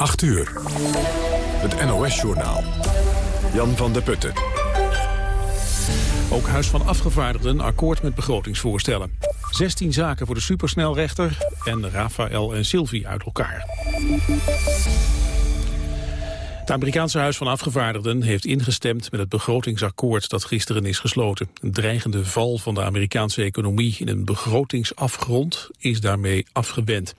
8 uur. Het NOS-journaal. Jan van der Putten. Ook Huis van Afgevaardigden akkoord met begrotingsvoorstellen. 16 zaken voor de supersnelrechter en Rafael en Sylvie uit elkaar. Het Amerikaanse Huis van Afgevaardigden heeft ingestemd met het begrotingsakkoord dat gisteren is gesloten. Een dreigende val van de Amerikaanse economie in een begrotingsafgrond is daarmee afgewend.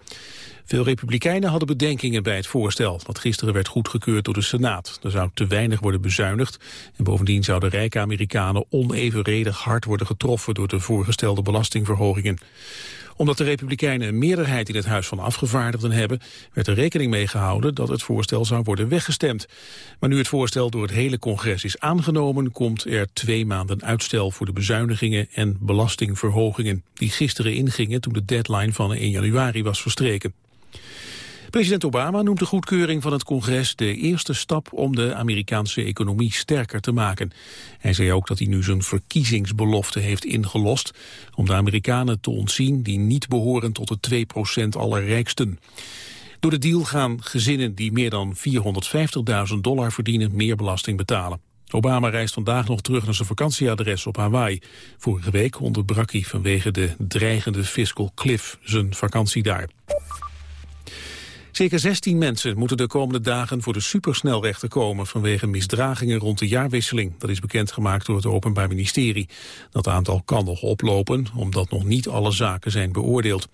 Veel republikeinen hadden bedenkingen bij het voorstel... dat gisteren werd goedgekeurd door de Senaat. Er zou te weinig worden bezuinigd... en bovendien zouden rijke Amerikanen onevenredig hard worden getroffen... door de voorgestelde belastingverhogingen omdat de Republikeinen een meerderheid in het Huis van Afgevaardigden hebben, werd er rekening mee gehouden dat het voorstel zou worden weggestemd. Maar nu het voorstel door het hele congres is aangenomen, komt er twee maanden uitstel voor de bezuinigingen en belastingverhogingen, die gisteren ingingen toen de deadline van 1 januari was verstreken. President Obama noemt de goedkeuring van het congres de eerste stap om de Amerikaanse economie sterker te maken. Hij zei ook dat hij nu zijn verkiezingsbelofte heeft ingelost om de Amerikanen te ontzien die niet behoren tot de 2% allerrijksten. Door de deal gaan gezinnen die meer dan 450.000 dollar verdienen meer belasting betalen. Obama reist vandaag nog terug naar zijn vakantieadres op Hawaii. Vorige week onderbrak hij vanwege de dreigende fiscal cliff zijn vakantie daar. Zeker 16 mensen moeten de komende dagen voor de supersnelrechter komen vanwege misdragingen rond de jaarwisseling. Dat is bekendgemaakt door het Openbaar Ministerie. Dat aantal kan nog oplopen, omdat nog niet alle zaken zijn beoordeeld.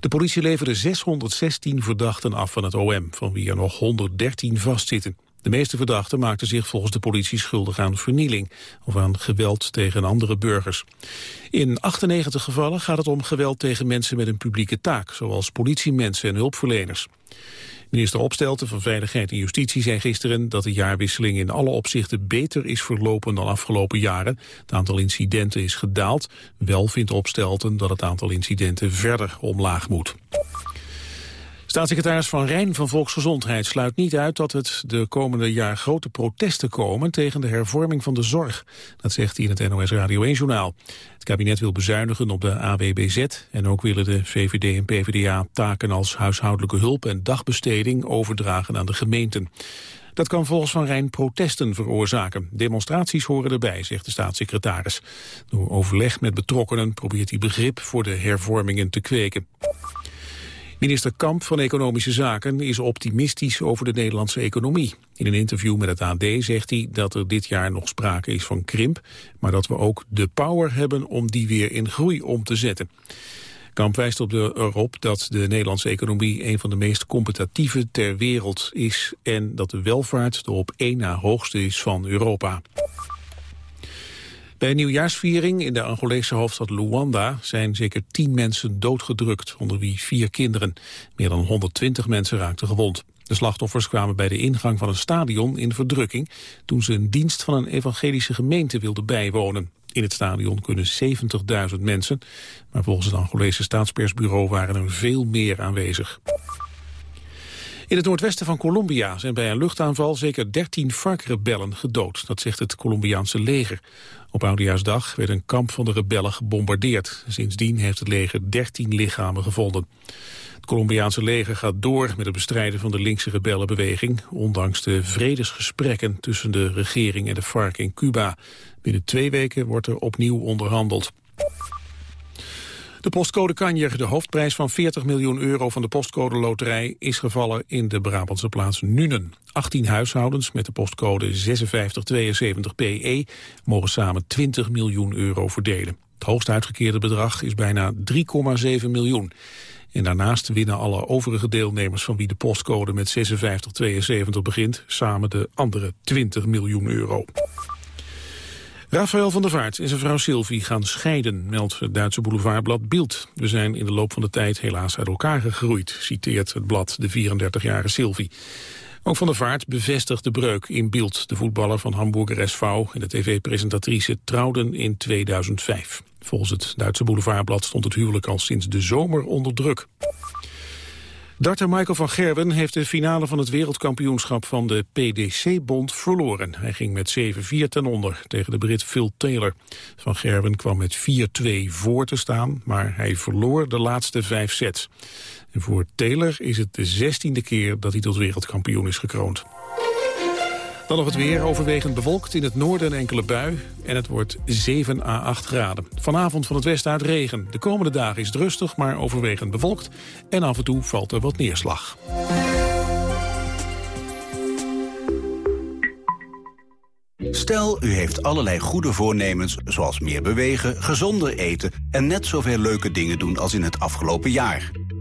De politie leverde 616 verdachten af van het OM, van wie er nog 113 vastzitten. De meeste verdachten maakten zich volgens de politie schuldig aan vernieling of aan geweld tegen andere burgers. In 98 gevallen gaat het om geweld tegen mensen met een publieke taak, zoals politiemensen en hulpverleners. Minister Opstelten van Veiligheid en Justitie zei gisteren dat de jaarwisseling in alle opzichten beter is verlopen dan afgelopen jaren. Het aantal incidenten is gedaald. Wel vindt Opstelten dat het aantal incidenten verder omlaag moet. Staatssecretaris Van Rijn van Volksgezondheid sluit niet uit dat het de komende jaar grote protesten komen tegen de hervorming van de zorg. Dat zegt hij in het NOS Radio 1-journaal. Het kabinet wil bezuinigen op de AWBZ en ook willen de VVD en PvdA taken als huishoudelijke hulp en dagbesteding overdragen aan de gemeenten. Dat kan volgens Van Rijn protesten veroorzaken. Demonstraties horen erbij, zegt de staatssecretaris. Door overleg met betrokkenen probeert hij begrip voor de hervormingen te kweken. Minister Kamp van Economische Zaken is optimistisch over de Nederlandse economie. In een interview met het AD zegt hij dat er dit jaar nog sprake is van krimp, maar dat we ook de power hebben om die weer in groei om te zetten. Kamp wijst op de, erop dat de Nederlandse economie een van de meest competitieve ter wereld is en dat de welvaart de op één na hoogste is van Europa. Bij nieuwjaarsviering in de Angolese hoofdstad Luanda zijn zeker tien mensen doodgedrukt, onder wie vier kinderen. Meer dan 120 mensen raakten gewond. De slachtoffers kwamen bij de ingang van een stadion in verdrukking toen ze een dienst van een evangelische gemeente wilden bijwonen. In het stadion kunnen 70.000 mensen, maar volgens het Angolese staatspersbureau waren er veel meer aanwezig. In het noordwesten van Colombia zijn bij een luchtaanval zeker 13 FARC-rebellen gedood. Dat zegt het Colombiaanse leger. Op Oudejaarsdag werd een kamp van de rebellen gebombardeerd. Sindsdien heeft het leger 13 lichamen gevonden. Het Colombiaanse leger gaat door met het bestrijden van de linkse rebellenbeweging... ondanks de vredesgesprekken tussen de regering en de FARC in Cuba. Binnen twee weken wordt er opnieuw onderhandeld. De postcode Kanjer, de hoofdprijs van 40 miljoen euro van de postcode loterij, is gevallen in de Brabantse plaats Nuenen. 18 huishoudens met de postcode 5672PE mogen samen 20 miljoen euro verdelen. Het hoogst uitgekeerde bedrag is bijna 3,7 miljoen. En daarnaast winnen alle overige deelnemers van wie de postcode met 5672 begint samen de andere 20 miljoen euro. Rafael van der Vaart en zijn vrouw Sylvie gaan scheiden, meldt het Duitse boulevardblad Bild. We zijn in de loop van de tijd helaas uit elkaar gegroeid, citeert het blad de 34-jarige Sylvie. Ook Van der Vaart bevestigt de breuk in Bild. De voetballer van Hamburger SV en de tv-presentatrice trouwden in 2005. Volgens het Duitse boulevardblad stond het huwelijk al sinds de zomer onder druk. Darter Michael van Gerwen heeft de finale van het wereldkampioenschap van de PDC-bond verloren. Hij ging met 7-4 ten onder tegen de Brit Phil Taylor. Van Gerwen kwam met 4-2 voor te staan, maar hij verloor de laatste vijf sets. En voor Taylor is het de zestiende keer dat hij tot wereldkampioen is gekroond. Dan nog het weer, overwegend bewolkt in het noorden een enkele bui. En het wordt 7 à 8 graden. Vanavond van het westen uit regen. De komende dagen is het rustig, maar overwegend bewolkt. En af en toe valt er wat neerslag. Stel, u heeft allerlei goede voornemens, zoals meer bewegen, gezonder eten... en net zoveel leuke dingen doen als in het afgelopen jaar.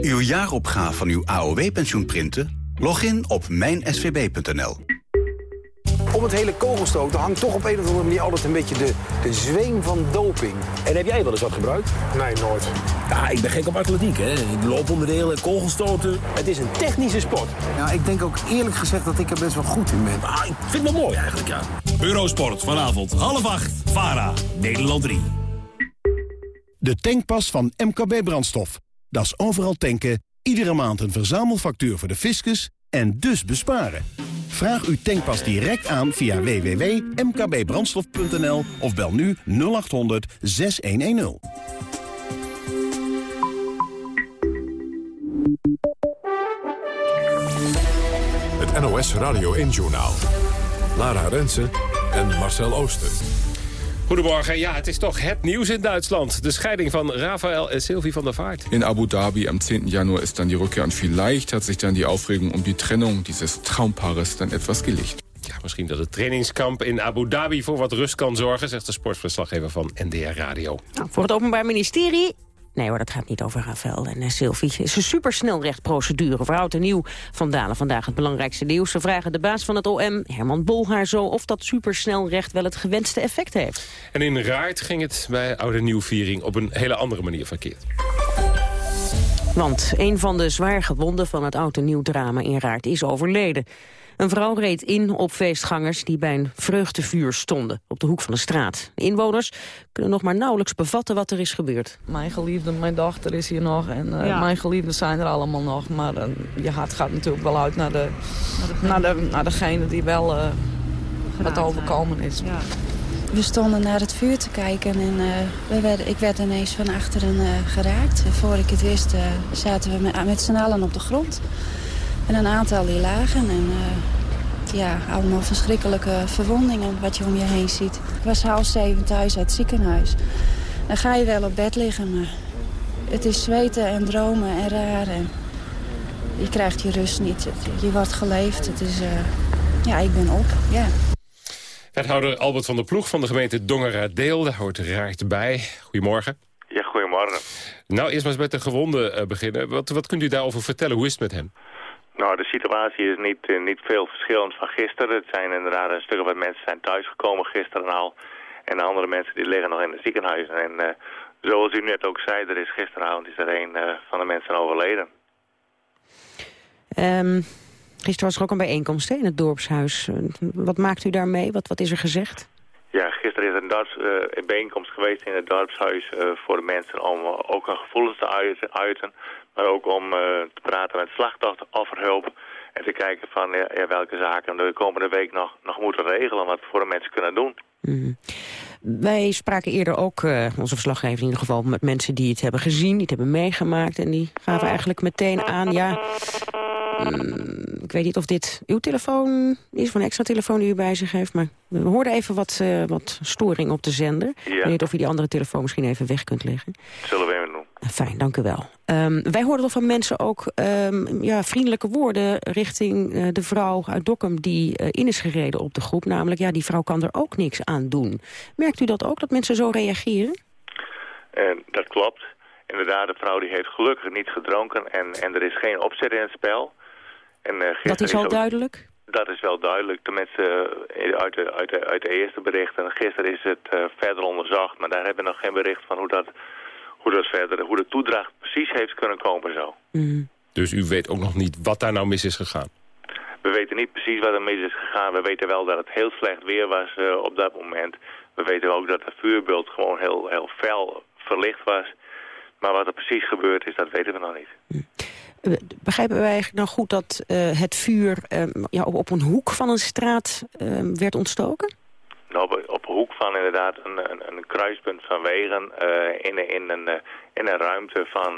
Uw jaaropgave van uw AOW-pensioen printen? Log in op mijnsvb.nl. Om het hele kogelstoten hangt toch op een of andere manier altijd een beetje de, de zweem van doping. En heb jij wel eens wat gebruikt? Nee, nooit. Ja, ik ben gek op atletiek, hè. Looponderdelen, kogelstoten. Het is een technische sport. Ja, ik denk ook eerlijk gezegd dat ik er best wel goed in ben. Ah, ik vind het wel mooi eigenlijk, ja. Eurosport, vanavond half acht, VARA, Nederland 3. De tankpas van MKB Brandstof. Dat is overal tanken, iedere maand een verzamelfactuur voor de fiscus en dus besparen. Vraag uw tankpas direct aan via www.mkbbrandstof.nl of bel nu 0800 6110. Het NOS Radio 1-journaal. Lara Rensen en Marcel Ooster. Goedemorgen. Ja, het is toch het nieuws in Duitsland. De scheiding van Rafael en Sylvie van der Vaart. In Abu Dhabi am 10. Januar ist dann die Rückkehr und vielleicht hat sich dann die Aufregung um die Trennung dieses Traumpaares dann etwas gelegt. Ja, misschien dat het trainingskamp in Abu Dhabi voor wat rust kan zorgen... zegt de sportverslaggever van NDR Radio. Nou, voor het Openbaar Ministerie Nee hoor, dat gaat niet over Rafael en uh, Sylvie. Het is een supersnelrechtprocedure voor oud en nieuw. Van Dalen vandaag het belangrijkste nieuws. Ze vragen de baas van het OM, Herman Bolhaar, zo... of dat supersnelrecht wel het gewenste effect heeft. En in Raart ging het bij oude en nieuwviering op een hele andere manier verkeerd. Want een van de zwaar gewonden van het oud en nieuw drama in Raart is overleden. Een vrouw reed in op feestgangers die bij een vreugdevuur stonden op de hoek van de straat. De inwoners kunnen nog maar nauwelijks bevatten wat er is gebeurd. Mijn geliefde, mijn dochter is hier nog en uh, mijn geliefden zijn er allemaal nog. Maar uh, je hart gaat natuurlijk wel uit naar, de, naar, de, naar degene die wel uh, het overkomen is. Ja. We stonden naar het vuur te kijken en we werden, ik werd ineens van achteren geraakt. En voor ik het wist zaten we met, met z'n allen op de grond. En een aantal die lagen. En uh, ja, allemaal verschrikkelijke verwondingen wat je om je heen ziet. Ik was half zeven thuis uit het ziekenhuis. Dan ga je wel op bed liggen, maar het is zweten en dromen en raar. En je krijgt je rust niet. Je wordt geleefd. Het is, uh, ja, ik ben op, ja. Wethouder Albert van der Ploeg van de gemeente Dongera-Deel. Daar hoort raakt bij. Goedemorgen. Ja, goedemorgen. Nou, eerst maar eens met de gewonde uh, beginnen. Wat, wat kunt u daarover vertellen? Hoe is het met hem? Nou, de situatie is niet, uh, niet veel verschillend van gisteren. Het zijn inderdaad een stuk of wat mensen zijn thuisgekomen gisteren al. En de andere mensen die liggen nog in het ziekenhuis. En uh, zoals u net ook zei, er is gisteravond is er een uh, van de mensen overleden. Um, gisteren was er ook een bijeenkomst in het dorpshuis. wat maakt u daarmee? Wat, wat is er gezegd? Ja, gisteren is er een, dorps, een bijeenkomst geweest in het dorpshuis voor de mensen om ook hun gevoelens te uiten maar ook om uh, te praten met slachtofferhulp. En te kijken van ja, ja, welke zaken we de komende week nog, nog moeten regelen. Wat voor de mensen kunnen doen. Mm. Wij spraken eerder ook, uh, onze verslaggever in ieder geval, met mensen die het hebben gezien, die het hebben meegemaakt. En die gaven eigenlijk meteen aan, ja, mm, ik weet niet of dit uw telefoon is, van een extra telefoon die u bij zich heeft. Maar we hoorden even wat, uh, wat storing op de zender. Ja. Ik weet niet of u die andere telefoon misschien even weg kunt leggen. Zullen we even doen. Fijn, dank u wel. Um, wij hoorden wel van mensen ook um, ja, vriendelijke woorden richting uh, de vrouw uit Dokkum die uh, in is gereden op de groep. Namelijk, ja, die vrouw kan er ook niks aan doen. Merkt u dat ook, dat mensen zo reageren? En dat klopt. Inderdaad, de vrouw die heeft gelukkig niet gedronken en, en er is geen opzet in het spel. En, uh, dat is al ook, duidelijk? Dat is wel duidelijk, tenminste uit de, uit de, uit de eerste berichten. Gisteren is het uh, verder onderzocht, maar daar hebben we nog geen bericht van hoe dat, hoe dat verder, hoe de toedracht precies heeft kunnen komen zo. Mm. Dus u weet ook nog niet wat daar nou mis is gegaan? We weten niet precies wat er mis is gegaan. We weten wel dat het heel slecht weer was uh, op dat moment. We weten ook dat de vuurbeeld gewoon heel, heel fel verlicht was. Maar wat er precies gebeurd is, dat weten we nog niet. Begrijpen wij eigenlijk nou goed dat uh, het vuur uh, ja, op, op, een hoek van een straat uh, werd ontstoken? Nou, op, op een hoek van inderdaad een, een, een kruispunt van wegen in, in, een, in een ruimte van,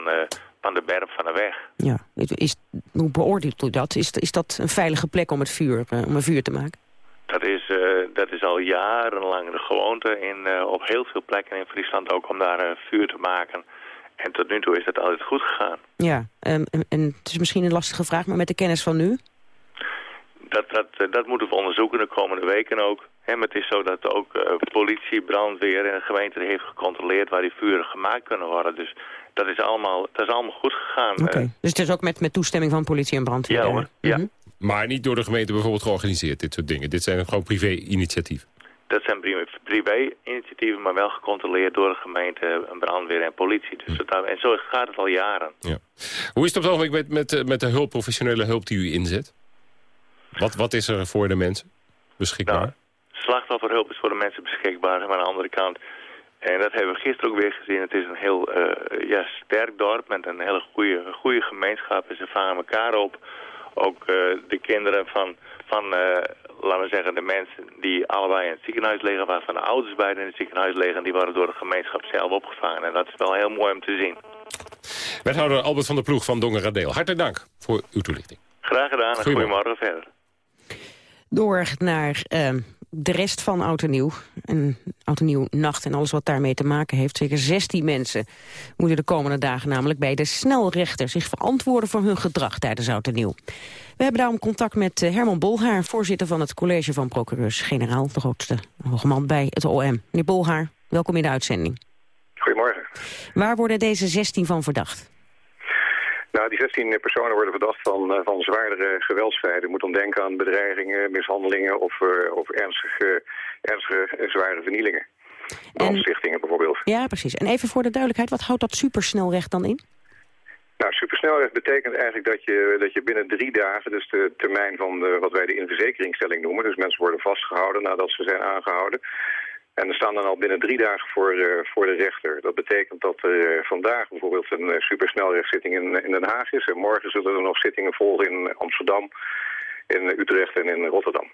van de berm van de weg. Ja, is, hoe beoordeelt u dat? Is, is dat een veilige plek om, het vuur, om een vuur te maken? Dat is, dat is al jarenlang de gewoonte in, op heel veel plekken in Friesland ook om daar vuur te maken. En tot nu toe is dat altijd goed gegaan. Ja, um, en, en, het is misschien een lastige vraag, maar met de kennis van nu? Dat, dat, dat moeten we onderzoeken de komende weken ook. He, maar het is zo dat ook uh, politie, brandweer en de gemeente heeft gecontroleerd waar die vuren gemaakt kunnen worden. Dus dat is allemaal, dat is allemaal goed gegaan. Oké, okay. dus het is ook met, met toestemming van politie en brandweer? Ja hoor, ja. Mm -hmm. Maar niet door de gemeente bijvoorbeeld georganiseerd, dit soort dingen. Dit zijn gewoon privé-initiatieven. Dat zijn privé-initiatieven, maar wel gecontroleerd door de gemeente, brandweer en politie. Dus dat, en zo gaat het al jaren. Ja. Hoe is het op het ogenblik met, met, met de hulp, professionele hulp die u inzet? Wat, wat is er voor de mensen beschikbaar? Nou, slachtofferhulp is voor de mensen beschikbaar, maar aan de andere kant... En dat hebben we gisteren ook weer gezien. Het is een heel uh, ja, sterk dorp met een hele goede, goede gemeenschap. En ze vangen elkaar op. Ook uh, de kinderen van, van uh, laten we zeggen, de mensen die allebei in het ziekenhuis liggen, waarvan de ouders beide in het ziekenhuis liggen, die worden door de gemeenschap zelf opgevangen. En dat is wel heel mooi om te zien. Wethouder Albert van der Ploeg van Dongeradeel, hartelijk dank voor uw toelichting. Graag gedaan en goedemorgen verder. Door naar uh, de rest van Oud en Nieuw. En Oud en Nieuw nacht en alles wat daarmee te maken heeft. Zeker 16 mensen moeten de komende dagen namelijk bij de snelrechter... zich verantwoorden voor hun gedrag tijdens Oud en Nieuw. We hebben daarom contact met Herman Bolhaar, voorzitter van het College van Procureurs-Generaal. De grootste hoogman bij het OM. Meneer Bolhaar, welkom in de uitzending. Goedemorgen. Waar worden deze 16 van verdacht? Nou, die 16 personen worden verdacht van, van zwaardere geweldsfeiten. Je moet dan denken aan bedreigingen, mishandelingen of, uh, of ernstige, ernstige zware vernielingen. Brandstichtingen bijvoorbeeld. Ja, precies. En even voor de duidelijkheid, wat houdt dat supersnelrecht dan in? Nou, supersnelrecht betekent eigenlijk dat je, dat je binnen drie dagen, dus de termijn van de, wat wij de inverzekeringstelling noemen, dus mensen worden vastgehouden nadat ze zijn aangehouden, en er staan dan al binnen drie dagen voor, uh, voor de rechter. Dat betekent dat er uh, vandaag bijvoorbeeld een uh, supersnelrechtszitting in, in Den Haag is. En morgen zullen er nog zittingen volgen in Amsterdam, in Utrecht en in Rotterdam.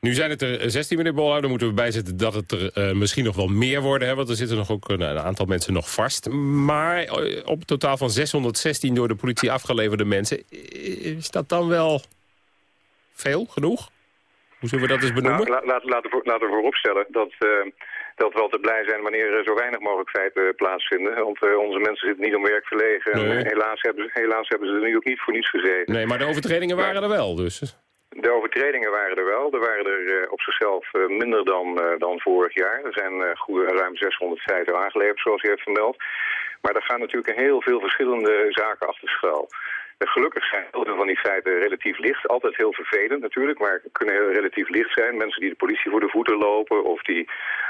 Nu zijn het er 16, meneer Bolhouwer. Dan moeten we bijzetten dat het er misschien nog wel meer worden. Hè, want er zitten nog ook een aantal mensen nog vast. Maar op totaal van 616 door de politie afgeleverde mensen... is dat dan wel veel, genoeg? Hoe zullen we dat eens benoemen? Nou, laten laat, laat we vooropstellen dat, uh, dat we altijd blij zijn wanneer er zo weinig mogelijk feiten plaatsvinden. Want uh, onze mensen zitten niet om werk verlegen. Nee. Helaas, hebben, helaas hebben ze er nu ook niet voor niets gezeten. Nee, maar de overtredingen waren er wel dus. De overtredingen waren er wel. Er waren er uh, op zichzelf uh, minder dan, uh, dan vorig jaar. Er zijn goede, ruim 600 feiten aangeleverd, zoals u heeft vermeld. Maar er gaan natuurlijk heel veel verschillende zaken achter schuil. Gelukkig zijn heel veel van die feiten relatief licht. Altijd heel vervelend natuurlijk, maar kunnen relatief licht zijn. Mensen die de politie voor de voeten lopen of die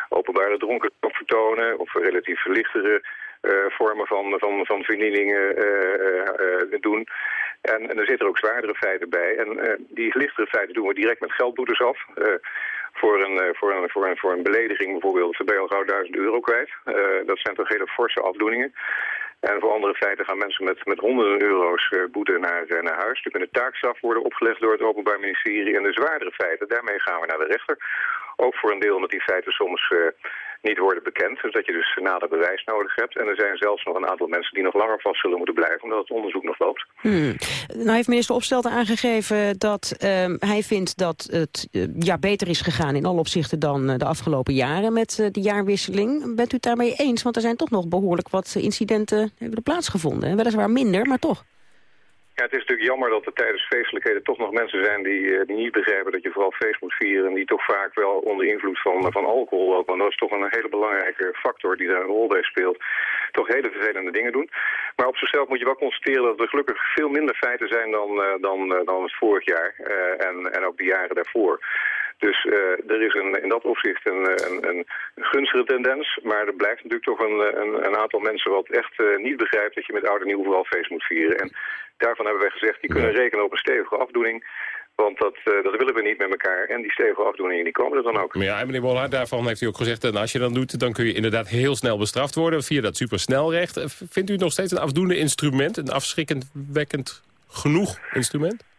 openbare dronkenschap vertonen... of relatief lichtere uh, vormen van, van, van vernielingen uh, doen. En, en er zitten ook zwaardere feiten bij. En die lichtere feiten doen we direct met geldboetes af voor een, voor, een, voor, een, voor een belediging bijvoorbeeld ben je al gauw 1000 euro kwijt. Dat zijn toch hele forse afdoeningen. En voor andere feiten gaan mensen met, met honderden euro's uh, boete naar, uh, naar huis. Er kunnen taakstraf worden opgelegd door het Openbaar Ministerie. En de zwaardere feiten, daarmee gaan we naar de rechter. Ook voor een deel omdat die feiten soms uh, niet worden bekend. Dus dat je dus nader bewijs nodig hebt. En er zijn zelfs nog een aantal mensen die nog langer vast zullen moeten blijven... omdat het onderzoek nog loopt. Hmm. Nou heeft minister Opstelten aangegeven dat uh, hij vindt dat het uh, ja, beter is gegaan... in alle opzichten dan uh, de afgelopen jaren met uh, de jaarwisseling. Bent u het daarmee eens? Want er zijn toch nog behoorlijk wat incidenten hebben plaatsgevonden. Weliswaar minder, maar toch. Ja, het is natuurlijk jammer dat er tijdens feestelijkheden toch nog mensen zijn die, eh, die niet begrijpen dat je vooral feest moet vieren. En die toch vaak wel onder invloed van, van alcohol ook, want dat is toch een hele belangrijke factor die daar een rol bij speelt. Toch hele vervelende dingen doen. Maar op zichzelf moet je wel constateren dat er gelukkig veel minder feiten zijn dan, uh, dan, dan het vorig jaar. en, en ook de jaren daarvoor. Dus uh, er is een, in dat opzicht een, een, een, gunstige tendens. Maar er blijft natuurlijk toch een, een, een aantal mensen wat echt niet begrijpt dat je met oude en nieuw vooral feest moet vieren. En daarvan hebben wij gezegd, die kunnen rekenen op een stevige afdoening. Want dat, dat willen we niet met elkaar. En die stevige afdoeningen die komen er dan ook. Maar ja, meneer Bollaert, daarvan heeft u ook gezegd... en als je dat doet, dan kun je inderdaad heel snel bestraft worden... via dat supersnelrecht. Vindt u het nog steeds een afdoende instrument? Een afschrikkend wekkend genoeg instrument?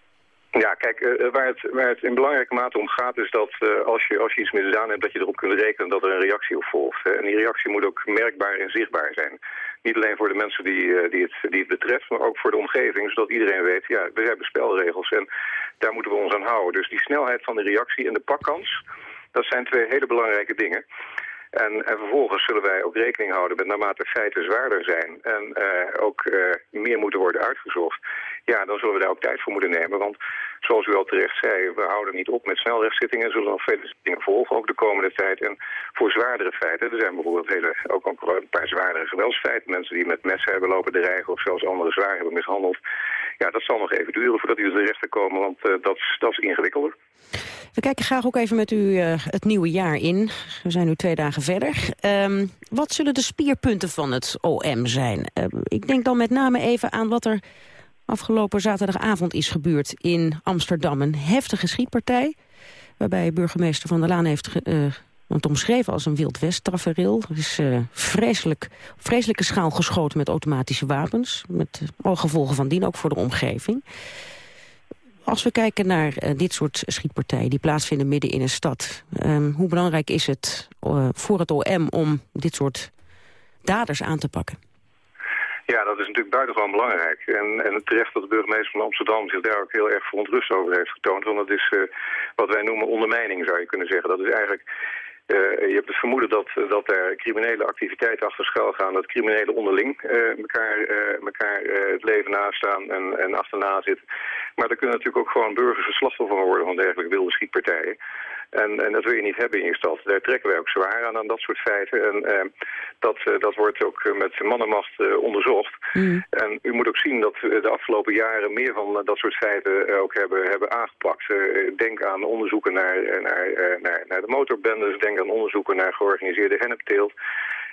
Ja, kijk, uh, waar, het, waar het in belangrijke mate om gaat is dat uh, als, je, als je iets misdaan hebt... dat je erop kunt rekenen dat er een reactie op volgt. En die reactie moet ook merkbaar en zichtbaar zijn. Niet alleen voor de mensen die, die, het, die het betreft, maar ook voor de omgeving. Zodat iedereen weet, ja, we hebben spelregels en daar moeten we ons aan houden. Dus die snelheid van de reactie en de pakkans, dat zijn twee hele belangrijke dingen. En, en, vervolgens zullen wij ook rekening houden met naarmate feiten zwaarder zijn en uh, ook uh, meer moeten worden uitgezocht. Ja, dan zullen we daar ook tijd voor moeten nemen. Want zoals u al terecht zei, we houden niet op met snelrechtszittingen. Zullen nog vele zittingen volgen, ook de komende tijd. En voor zwaardere feiten, er zijn bijvoorbeeld hele, ook, een paar zwaardere geweldsfeiten. Mensen die met messen hebben lopen dreigen of zelfs anderen zwaar hebben mishandeld. Ja, dat zal nog even duren voordat die tot de rechter komen, want uh, dat, is ingewikkelder. We kijken graag ook even met u uh, het nieuwe jaar in. We zijn nu twee dagen verder. Um, wat zullen de spierpunten van het OM zijn? Uh, ik denk dan met name even aan wat er afgelopen zaterdagavond is gebeurd in Amsterdam. Een heftige schietpartij, waarbij burgemeester Van der Laan heeft uh, het omschreven als een Wild West-tafereel. Er is uh, vreselijk, vreselijke schaal geschoten met automatische wapens. Met alle gevolgen van dien, ook voor de omgeving. Als we kijken naar uh, dit soort schietpartijen die plaatsvinden midden in een stad... Um, hoe belangrijk is het voor het OM om dit soort daders aan te pakken? Ja, dat is natuurlijk buitengewoon belangrijk. En, en terecht dat de burgemeester van Amsterdam zich daar ook heel erg verontrust over heeft getoond. Want dat is uh, wat wij noemen ondermijning, zou je kunnen zeggen. Dat is eigenlijk uh, je hebt het vermoeden dat, dat er criminele activiteiten achter schuil gaan, dat criminelen onderling uh, elkaar, elkaar het leven nastaan en, en achterna zitten. Maar er kunnen natuurlijk ook gewoon burgers slachtoffer worden van dergelijke wilde schietpartijen. En, en, dat wil je niet hebben in je stad. Daar trekken wij ook zwaar aan, aan dat soort feiten. En uh, dat, uh, dat wordt ook met mannenmacht onderzocht. Mm. En u moet ook zien dat we de afgelopen jaren meer van dat soort feiten ook hebben, hebben aangepakt. denk aan onderzoeken naar, naar, naar, naar de motorbendes, denk aan onderzoeken naar georganiseerde hennepteelt.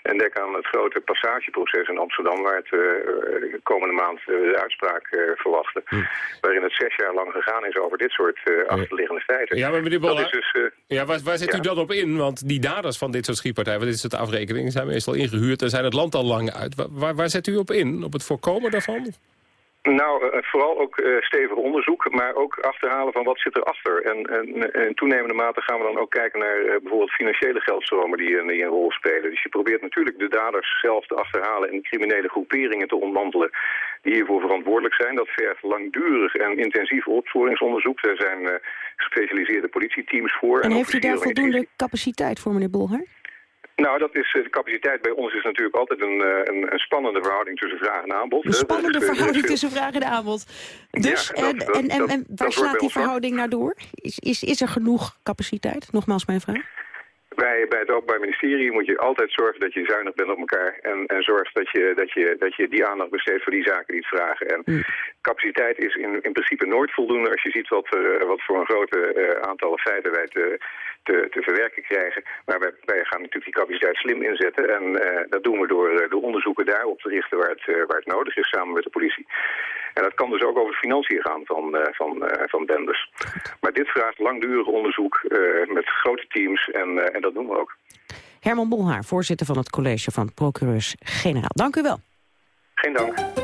En denk aan het grote passageproces in Amsterdam... waar het uh, komende maand de uitspraak uh, verwachten. Hm. Waarin het zes jaar lang gegaan is over dit soort achterliggende feiten. Ja, maar meneer Bolla, dus, ja, waar, waar zet ja. u dan op in? Want die daders van dit soort schietpartijen... want dit soort afrekeningen zijn meestal ingehuurd... en zijn het land al lang uit. Waar, waar zet u op in? Op het voorkomen daarvan? Nou, uh, vooral ook uh, stevig onderzoek, maar ook achterhalen van wat zit erachter. En, en in toenemende mate gaan we dan ook kijken naar uh, bijvoorbeeld financiële geldstromen die, die, een rol spelen. Dus je probeert natuurlijk de daders zelf te achterhalen en criminele groeperingen te ontmantelen die hiervoor verantwoordelijk zijn. Dat vergt langdurig en intensief opsporingsonderzoek. Er zijn gespecialiseerde politieteams voor. En, en heeft u daar voldoende capaciteit voor, meneer Bolhar? Nou, dat is, de capaciteit bij ons is natuurlijk altijd een, een, een spannende verhouding tussen vraag en aanbod. Een spannende dus, verhouding tussen vraag en aanbod. Dus, ja, en, dat, en, en, en, waar slaat die verhouding naar door? Is, is, is er genoeg capaciteit? Nogmaals mijn vraag. Bij, bij het Openbaar Ministerie moet je altijd zorgen dat je zuinig bent op elkaar. En, en zorgt dat je, dat, je, dat je die aandacht besteedt voor die zaken die het vragen. En mm. capaciteit is in, in principe nooit voldoende als je ziet wat, uh, wat voor een grote uh, aantallen feiten wij te, te, te verwerken krijgen. Maar wij, wij gaan natuurlijk die capaciteit slim inzetten. En uh, dat doen we door de onderzoeken daarop te richten waar het, waar het nodig is samen met de politie. En dat kan dus ook over financiën gaan van, van, van bendes. Maar dit vraagt langdurig onderzoek met grote teams en, en dat doen we ook. Herman Bolhaar, voorzitter van het college van procureurs-generaal. Dank u wel. Geen dank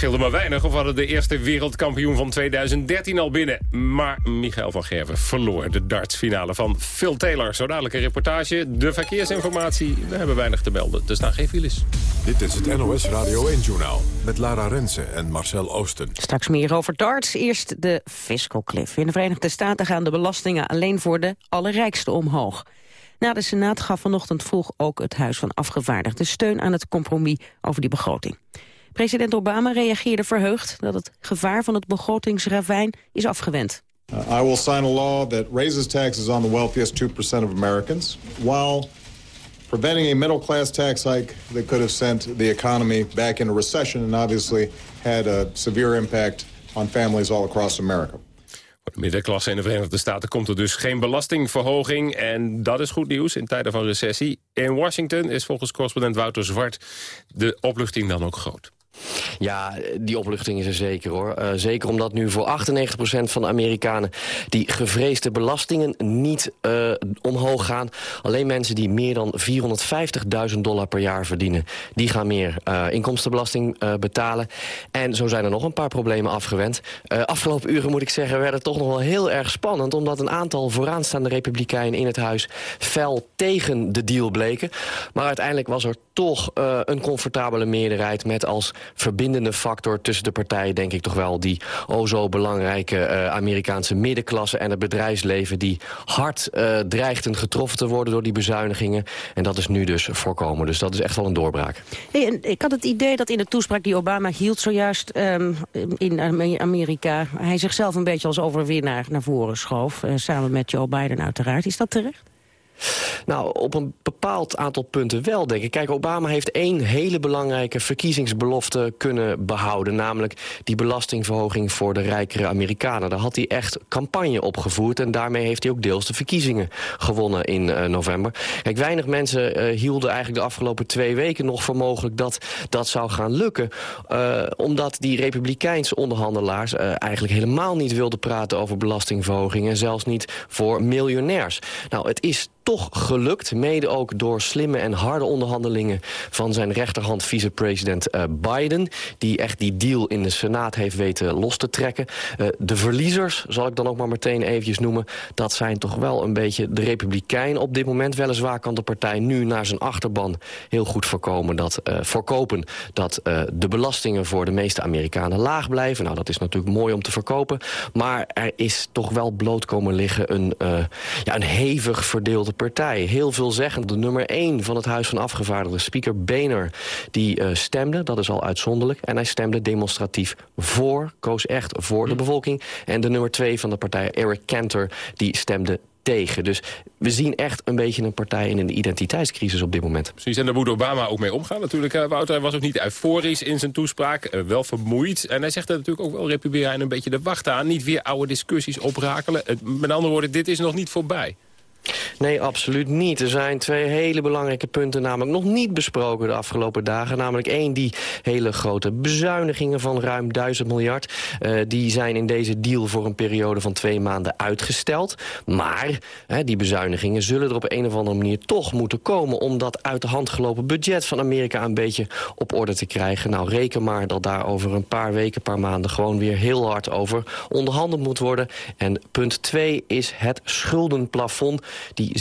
scheelde maar weinig of hadden de eerste wereldkampioen van 2013 al binnen. Maar Michael van Gerven verloor de dartsfinale van Phil Taylor. Zo dadelijk een reportage, de verkeersinformatie. We hebben weinig te melden, er staan geen files. Dit is het NOS Radio 1-journaal met Lara Rensen en Marcel Oosten. Straks meer over darts. Eerst de fiscal cliff. In de Verenigde Staten gaan de belastingen alleen voor de allerrijkste omhoog. Na de Senaat gaf vanochtend vroeg ook het Huis van Afgevaardigden steun aan het compromis over die begroting. President Obama reageerde verheugd dat het gevaar van het begrotingsravijn is afgewend. Uh, I will sign a law that raises taxes on the wealthiest 2% of Americans while preventing a middle class tax hike that could have sent the economy back into recession and obviously had a severe impact on families all across America. Voor de middenklasse in de Verenigde Staten komt er dus geen belastingverhoging. En dat is goed nieuws in tijden van recessie. In Washington is volgens correspondent Wouter Zwart de opluchting dan ook groot. Ja, die opluchting is er zeker hoor. Uh, zeker omdat nu voor 98% van de Amerikanen die gevreesde belastingen niet uh, omhoog gaan. Alleen mensen die meer dan 450.000 dollar per jaar verdienen, die gaan meer uh, inkomstenbelasting betalen. En zo zijn er nog een paar problemen afgewend. afgelopen uren moet ik zeggen werden het toch nog wel heel erg spannend, omdat een aantal vooraanstaande republikeinen in het huis fel tegen de deal bleken. Maar uiteindelijk was er toch een comfortabele meerderheid met als verbindende factor tussen de partijen... denk ik toch wel die o zo belangrijke uh, Amerikaanse middenklasse... en het bedrijfsleven die hard uh, dreigt getroffen te worden door die bezuinigingen. En dat is nu dus voorkomen. Dus dat is echt wel een doorbraak. Hey, ik had het idee dat in de toespraak die Obama hield zojuist um, in Amerika... hij zichzelf een beetje als overwinnaar naar voren schoof. Uh, samen met Joe Biden uiteraard. Is dat terecht? Nou, op een bepaald aantal punten wel, denk ik. Kijk, Obama heeft één hele belangrijke verkiezingsbelofte kunnen behouden. Namelijk die belastingverhoging voor de rijkere Amerikanen. Daar had hij echt campagne op gevoerd. En daarmee heeft hij ook deels de verkiezingen gewonnen in uh, november. Kijk, weinig mensen uh, hielden eigenlijk de afgelopen twee weken nog voor mogelijk dat dat zou gaan lukken. Uh, omdat die republikeinse onderhandelaars eigenlijk helemaal niet wilden praten over belastingverhoging. En zelfs niet voor miljonairs. Nou, het is gelukt. Mede ook door slimme en harde onderhandelingen van zijn rechterhand vicepresident uh, Biden. Die echt die deal in de Senaat heeft weten los te trekken. Uh, de verliezers, zal ik dan ook maar meteen eventjes noemen. Dat zijn toch wel een beetje de Republikeinen op dit moment. Weliswaar kan de partij nu naar zijn achterban heel goed voorkomen dat, uh, voorkopen... dat de belastingen voor de meeste Amerikanen laag blijven. Nou, dat is natuurlijk mooi om te verkopen. Maar er is toch wel bloot komen liggen een, ja, een hevig verdeelde partij. Heel veelzeggend. De nummer 1 van het Huis van Afgevaardigden, speaker Boehner, die uh, stemde. Dat is al uitzonderlijk. En hij stemde demonstratief voor, koos echt voor de bevolking. En de nummer 2 van de partij, Eric Cantor, die stemde tegen. Dus we zien echt een beetje een partij in een identiteitscrisis op dit moment. Precies, en daar moet Obama ook mee omgaan natuurlijk. Uh, Wouter hij was ook niet euforisch in zijn toespraak, uh, wel vermoeid. En hij zegt er natuurlijk ook wel Republikeinen een beetje de wacht aan. Niet weer oude discussies oprakelen. Met andere woorden, dit is nog niet voorbij. Nee, absoluut niet. Er zijn twee hele belangrijke punten namelijk nog niet besproken de afgelopen dagen. Namelijk één, die hele grote bezuinigingen van ruim 1000 miljard. Uh, die zijn in deze deal voor een periode van twee maanden uitgesteld. Maar hè, die bezuinigingen zullen er op een of andere manier toch moeten komen... om dat uit de hand gelopen budget van Amerika een beetje op orde te krijgen. Nou, reken maar dat daar over een paar weken, paar maanden... gewoon weer heel hard over onderhandeld moet worden. En punt twee is het schuldenplafond die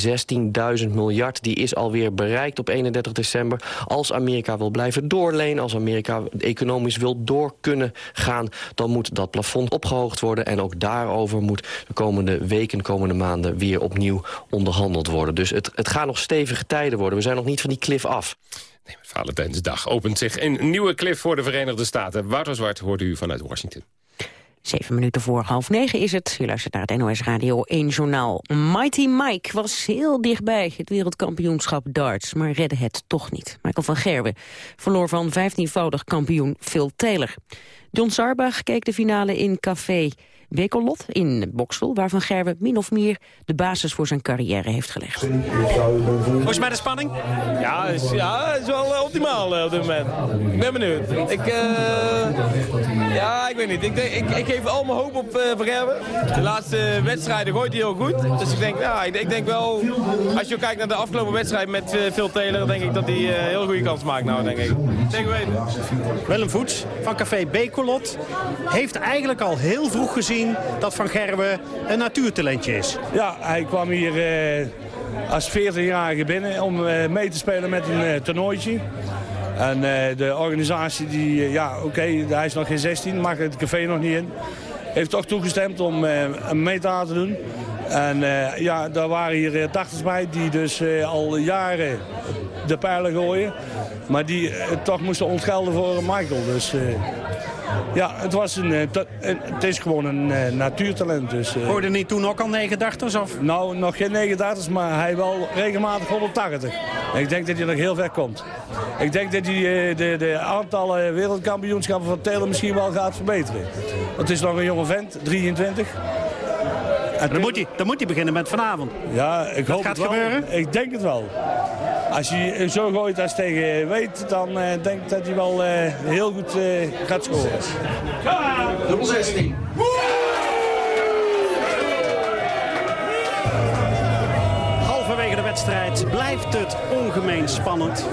16.000 miljard die is alweer bereikt op 31 december. Als Amerika wil blijven doorlenen, als Amerika economisch wil door kunnen gaan... dan moet dat plafond opgehoogd worden. En ook daarover moet de komende weken, komende maanden... weer opnieuw onderhandeld worden. Dus het, het gaat nog stevige tijden worden. We zijn nog niet van die cliff af. Valentijnsdag opent zich een nieuwe cliff voor de Verenigde Staten. Wouter Zwart hoort u vanuit Washington. Zeven minuten voor half negen is het. Je luistert naar het NOS Radio 1 Journaal. Mighty Mike was heel dichtbij het wereldkampioenschap darts... maar redde het toch niet. Michael van Gerwen verloor van 15-voudig kampioen Phil Taylor. John Sarbach keek de finale in Café Wekolot in Boksel... waar Van Gerwen min of meer de basis voor zijn carrière heeft gelegd. Hoe is bij de spanning? Ja, is, ja, is wel uh, optimaal uh, op dit moment. Ik ben benieuwd. Ik, uh, ja, ik weet niet. Ik, ik, ik geef al mijn hoop op uh, Van Gerwen. De laatste wedstrijden gooit hij heel goed. Dus ik denk, ja, ik, ik denk wel... Als je kijkt naar de afgelopen wedstrijd met Phil Taylor... denk ik dat hij een heel goede kans maakt nou, denk ik. Zeker weten. Willem Voets van Café Bekolot heeft eigenlijk al heel vroeg gezien dat Van Gerwen een natuurtalentje is. Ja, hij kwam hier uh, als 14-jarige binnen om uh, mee te spelen met een uh, toernooitje. En de organisatie, die, ja oké, hij is nog geen 16, mag het café nog niet in. Heeft toch toegestemd om hem mee te laten doen. En ja, daar waren hier dachters bij die dus al jaren de pijlen gooien. Maar die toch moesten ontgelden voor Michael. Dus ja, het, was een, het is gewoon een natuurtalent. Dus, Hoorde niet toen ook al 89 Of? Nou, nog geen 89 maar hij wel regelmatig 180. En ik denk dat hij nog heel ver komt. Ik denk dat hij de, de aantallen wereldkampioenschappen van Taylor misschien wel gaat verbeteren. Het is nog een jonge vent, 23. dan, moet hij, dan moet hij beginnen met vanavond. Ja, ik hoop gaat het wel. gebeuren? Ik denk het wel. Als hij zo gooit als tegen weet, dan uh, denk ik dat hij wel uh, heel goed uh, gaat scoren. Nummer 16. Wedstrijd blijft het ongemeen spannend.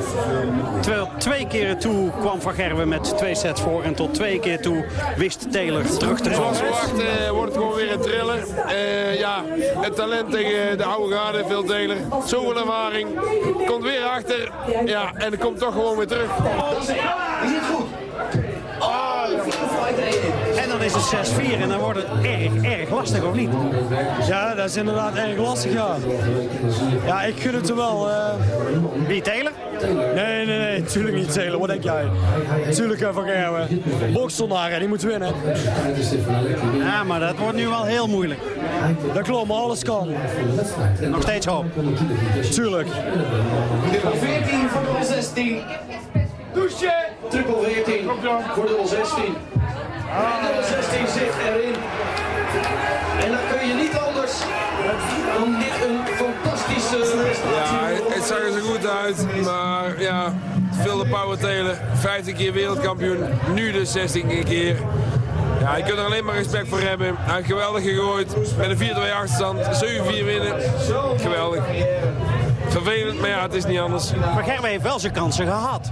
Terwijl twee keer toe kwam Van Gerwen met twee sets voor. En tot twee keer toe wist Taylor terug te komen. Zoals verwacht uh, wordt het gewoon weer een trillen. Uh, ja, het talent tegen de oude garde, veel Taylor. Zoveel ervaring. Komt weer achter. Ja, en komt toch gewoon weer terug. Is het goed? Dan is het 6-4 en dan wordt het erg, erg lastig, of niet? Ja, dat is inderdaad erg lastig, ja. Ja, ik gun het er wel. Uh... Wie, Taylor? Nee, nee, nee, natuurlijk niet Taylor. Wat denk jij? Natuurlijk uh, Van Gerwen. Bokstondagen, die moet winnen. Ja, maar dat wordt nu wel heel moeilijk. Dat klopt, maar alles kan. Nog steeds hoop. Tuurlijk. 14 voor de 16. Douche! Triple 14 voor de 16. En de 16 zit erin. En dan kun je niet anders dan dit een fantastische prestatie. Ja, het zag er zo goed uit, maar ja, veel de power telen. 15 keer wereldkampioen, nu dus 16 keer. Ja, je kunt er alleen maar respect voor hebben. Hij heeft geweldig gegooid. Met een 4-2 achterstand, 7-4 winnen. Geweldig. Vervelend, maar ja, het is niet anders. Maar Gerben heeft wel zijn kansen gehad.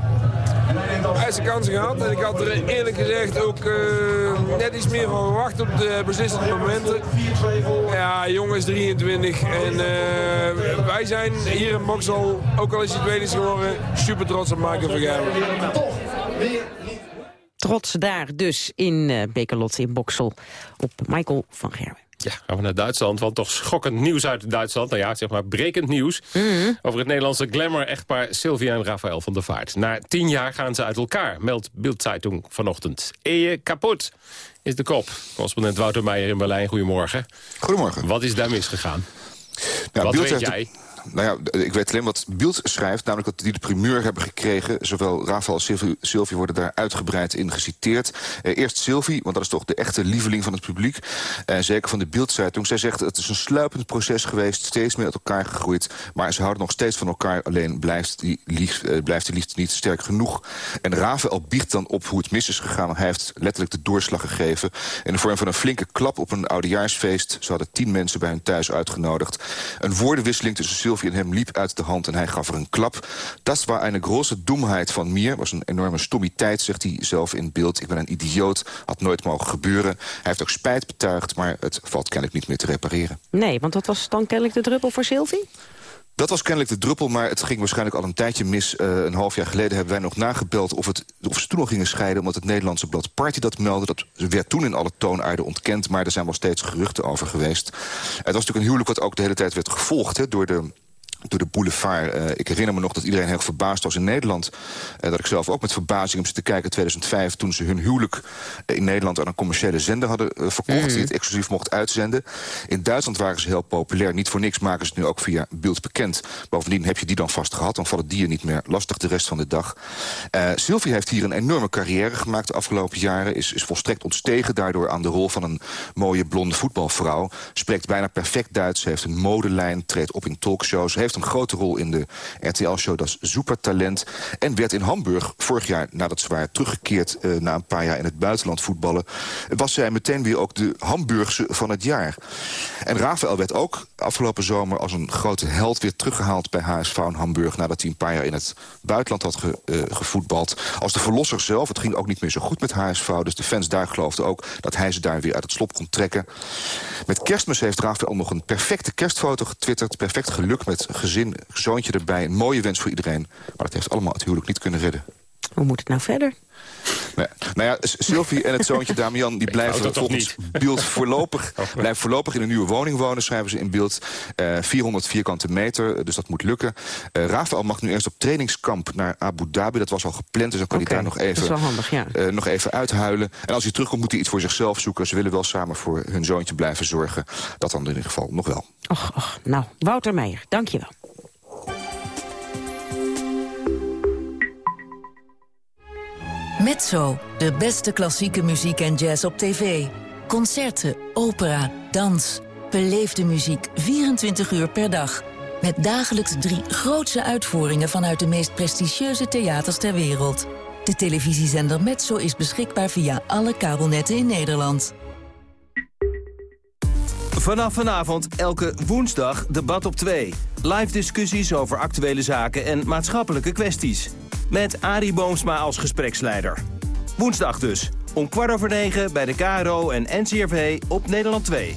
Hij heeft zijn kansen gehad en ik had er eerlijk gezegd ook uh, net iets meer van verwacht op de beslissende momenten. Ja, jongens 23 en uh, wij zijn hier in Boksel, ook al is hij tweede geworden, super trots op Michael Vergerben. Trots daar dus in uh, Bekerlot in Boksel op Michael van Gerwen. Ja, gaan we naar Duitsland, want toch schokkend nieuws uit Duitsland. Nou ja, zeg maar brekend nieuws. Mm. Over het Nederlandse glamour-echtpaar Sylvia en Rafael van der Vaart. Na tien jaar gaan ze uit elkaar, meldt Bildzeitung vanochtend. Eje kapot is de kop. Correspondent Wouter Meijer in Berlijn, goedemorgen. Goedemorgen. Wat is daar misgegaan? Nou, Wat Bild weet jij? Nou ja, ik weet alleen wat Bild schrijft, namelijk dat die de primeur hebben gekregen. Zowel Rafael als Sylvie, worden daar uitgebreid in geciteerd. Eh, eerst Sylvie, want dat is toch de echte lieveling van het publiek. Eh, zeker van de Bildzeitung. Zij zegt het is een sluipend proces geweest, steeds meer uit elkaar gegroeid. Maar ze houden nog steeds van elkaar, alleen blijft die, lief, eh, blijft die liefde niet sterk genoeg. En Rafael biecht dan op hoe het mis is gegaan. Hij heeft letterlijk de doorslag gegeven. In de vorm van een flinke klap op een oudejaarsfeest. Ze hadden tien mensen bij hun thuis uitgenodigd. Een woordenwisseling tussen Sylvie en hem liep uit de hand en hij gaf er een klap. Dat was een grote domheid van mir. was een enorme stommiteit, zegt hij zelf in beeld. Ik ben een idioot, had nooit mogen gebeuren. Hij heeft ook spijt betuigd, maar het valt kennelijk niet meer te repareren. Nee, want dat was dan kennelijk de druppel voor Sylvie? Dat was kennelijk de druppel, maar het ging waarschijnlijk al een tijdje mis. Uh, een half jaar geleden hebben wij nog nagebeld of, het, of ze toen nog gingen scheiden... omdat het Nederlandse blad Party dat meldde. Dat werd toen in alle toonaarden ontkend, maar er zijn wel steeds geruchten over geweest. Het was natuurlijk een huwelijk wat ook de hele tijd werd gevolgd hè, door de door de boulevard. Uh, ik herinner me nog dat iedereen heel verbaasd was in Nederland. Uh, dat ik zelf ook met verbazing heb zitten kijken in 2005... toen ze hun huwelijk uh, in Nederland aan een commerciële zender hadden verkocht... Mhm. die het exclusief mocht uitzenden. In Duitsland waren ze heel populair. Niet voor niks maken ze het nu ook via beeld bekend. Bovendien heb je die dan vast gehad. Dan vallen die je niet meer lastig de rest van de dag. Sylvie heeft hier een enorme carrière gemaakt de afgelopen jaren. Is, is volstrekt ontstegen daardoor aan de rol van een mooie blonde voetbalvrouw. Spreekt bijna perfect Duits. Heeft een modelijn, treedt op in talkshows. Heeft een grote rol in de RTL-show Das Supertalent. En werd in Hamburg vorig jaar, nadat ze waren teruggekeerd... Uh, na een paar jaar in het buitenland voetballen... was zij meteen weer ook de Hamburgse van het jaar. En Rafael werd ook afgelopen zomer als een grote held... weer teruggehaald bij HSV in Hamburg... nadat hij een paar jaar in het buitenland had ge, uh, gevoetbald. Als de verlosser zelf, het ging ook niet meer zo goed met HSV... dus de fans daar geloofden ook dat hij ze daar weer uit het slop kon trekken. Met kerstmis heeft Rafael nog een perfecte kerstfoto getwitterd. Perfect geluk met gezin, zoontje erbij. Een mooie wens voor iedereen. Maar dat heeft allemaal het huwelijk niet kunnen redden. Hoe moet het nou verder? Nou, nou ja, Sylvie en het zoontje Damian die blijven volgens beeld voorlopig, oh. blijven voorlopig in een nieuwe woning wonen, schrijven ze in beeld. 400 vierkante meter, dus dat moet lukken. Uh, Rafael mag nu eerst op trainingskamp naar Abu Dhabi. Dat was al gepland, dus dan kan hij daar nog even, handig, ja. nog even uithuilen. En als hij terugkomt moet hij iets voor zichzelf zoeken. Ze willen wel samen voor hun zoontje blijven zorgen. Dat dan in ieder geval nog wel. Och, och. Nou, Wouter Meijer, dank je wel. Mezzo, de beste klassieke muziek en jazz op tv. Concerten, opera, dans. Beleefde muziek 24 uur per dag. Met dagelijks drie grootse uitvoeringen vanuit de meest prestigieuze theaters ter wereld. De televisiezender Metso is beschikbaar via alle kabelnetten in Nederland. Vanaf vanavond elke woensdag debat op 2. Live discussies over actuele zaken en maatschappelijke kwesties. Met Arie Boomsma als gespreksleider. Woensdag dus, om kwart over negen bij de KRO en NCRV op Nederland 2.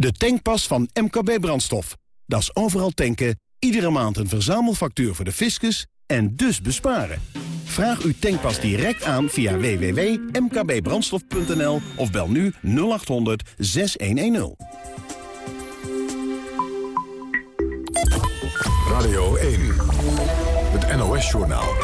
De tankpas van MKB Brandstof. Dat is overal tanken, iedere maand een verzamelfactuur voor de fiscus en dus besparen. Vraag uw tankpas direct aan via www.mkbbrandstof.nl of bel nu 0800 6110. Radio 1, het NOS-journaal.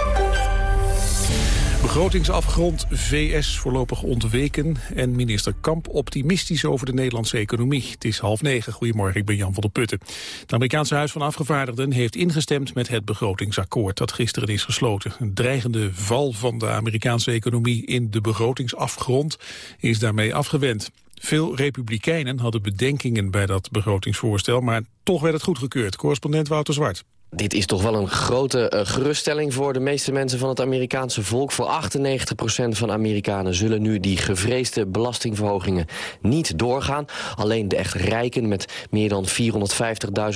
Begrotingsafgrond VS voorlopig ontweken... en minister Kamp optimistisch over de Nederlandse economie. Het is half negen. Goedemorgen, ik ben Jan van der Putten. Het Amerikaanse Huis van Afgevaardigden heeft ingestemd met het begrotingsakkoord... dat gisteren is gesloten. Een dreigende val van de Amerikaanse economie in de begrotingsafgrond is daarmee afgewend. Veel republikeinen hadden bedenkingen bij dat begrotingsvoorstel... maar toch werd het goedgekeurd. Correspondent Wouter Zwart. Dit is toch wel een grote uh, geruststelling voor de meeste mensen van het Amerikaanse volk. Voor 98% van Amerikanen zullen nu die gevreesde belastingverhogingen niet doorgaan. Alleen de echt rijken met meer dan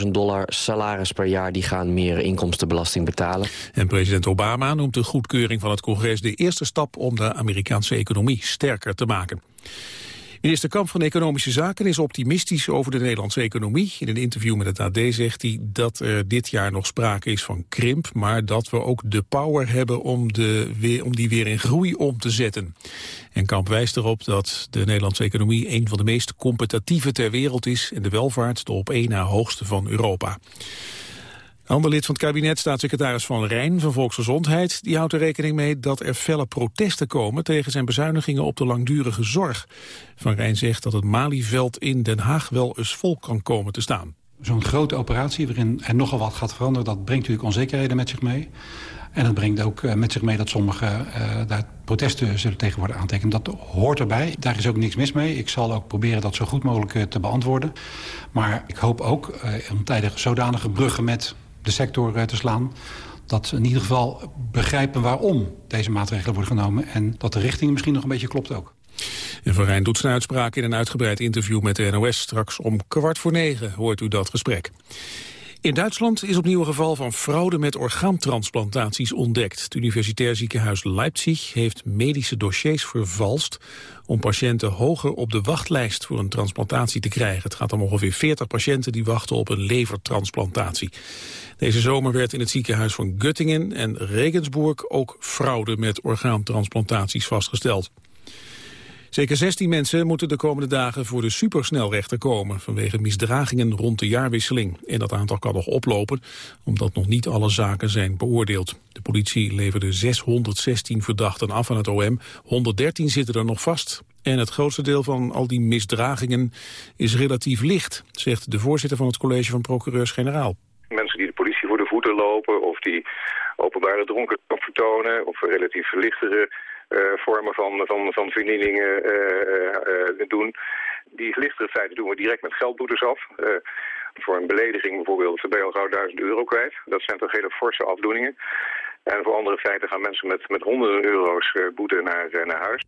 450.000 dollar salaris per jaar... die gaan meer inkomstenbelasting betalen. En president Obama noemt de goedkeuring van het congres de eerste stap... om de Amerikaanse economie sterker te maken. Minister Kamp van Economische Zaken is optimistisch over de Nederlandse economie. In een interview met het AD zegt hij dat er dit jaar nog sprake is van krimp... maar dat we ook de power hebben om, de, om die weer in groei om te zetten. En Kamp wijst erop dat de Nederlandse economie... een van de meest competitieve ter wereld is... en de welvaart de op één na hoogste van Europa. Ander lid van het kabinet, staatssecretaris Van Rijn van Volksgezondheid... die houdt er rekening mee dat er felle protesten komen... tegen zijn bezuinigingen op de langdurige zorg. Van Rijn zegt dat het Malieveld in Den Haag wel eens vol kan komen te staan. Zo'n grote operatie waarin er nogal wat gaat veranderen... dat brengt natuurlijk onzekerheden met zich mee. En dat brengt ook eh, met zich mee dat sommigen uh, daar protesten zullen tegen worden aantekend. Dat hoort erbij. Daar is ook niks mis mee. Ik zal ook proberen dat zo goed mogelijk uh, te beantwoorden. Maar ik hoop ook om tijdig zodanige bruggen met de sector eh, te slaan dat in ieder geval begrijpen waarom deze maatregelen worden genomen... en dat de richting misschien nog een beetje klopt ook. En Van Rijn doet zijn uitspraak in een uitgebreid interview met de NOS. Straks om kwart voor negen hoort u dat gesprek. In Duitsland is opnieuw een geval van fraude met orgaantransplantaties ontdekt. Het Universitair Ziekenhuis Leipzig heeft medische dossiers vervalst om patiënten hoger op de wachtlijst voor een transplantatie te krijgen. Het gaat om ongeveer 40 patiënten die wachten op een levertransplantatie. Deze zomer werd in het ziekenhuis van Göttingen en Regensburg ook fraude met orgaantransplantaties vastgesteld. Zeker 16 mensen moeten de komende dagen voor de supersnelrechter komen... vanwege misdragingen rond de jaarwisseling. En dat aantal kan nog oplopen, omdat nog niet alle zaken zijn beoordeeld. De politie leverde 616 verdachten af aan het OM. 113 zitten er nog vast. En het grootste deel van al die misdragingen is relatief licht... zegt de voorzitter van het college van procureurs-generaal. Mensen die de politie voor de voeten lopen... of die openbare dronkenschap vertonen... of relatief lichtere vormen van, van, van vernieningen uh, doen. Die lichtere feiten doen we direct met geldboetes af. Voor een belediging bijvoorbeeld ben je al gauw 1000 euro kwijt. Dat zijn toch hele forse afdoeningen. En voor andere feiten gaan mensen met, met honderden euro's boete naar, naar huis.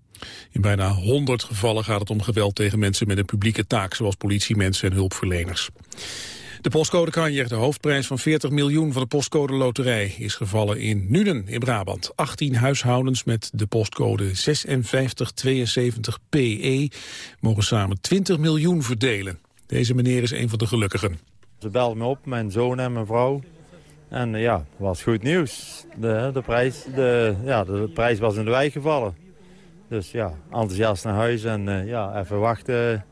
In bijna 100 gevallen gaat het om geweld tegen mensen met een publieke taak, zoals politiemensen en hulpverleners. De postcode Kanje, de hoofdprijs van 40 miljoen van de postcode loterij, is gevallen in Nuenen in Brabant. 18 huishoudens met de postcode 5672PE mogen samen 20 miljoen verdelen. Deze meneer is een van de gelukkigen. Ze belden me op, mijn zoon en mijn vrouw. En uh, ja, was goed nieuws. De, de, prijs, de, ja, de prijs was in de wijk gevallen. Dus ja, enthousiast naar huis en uh, ja, even wachten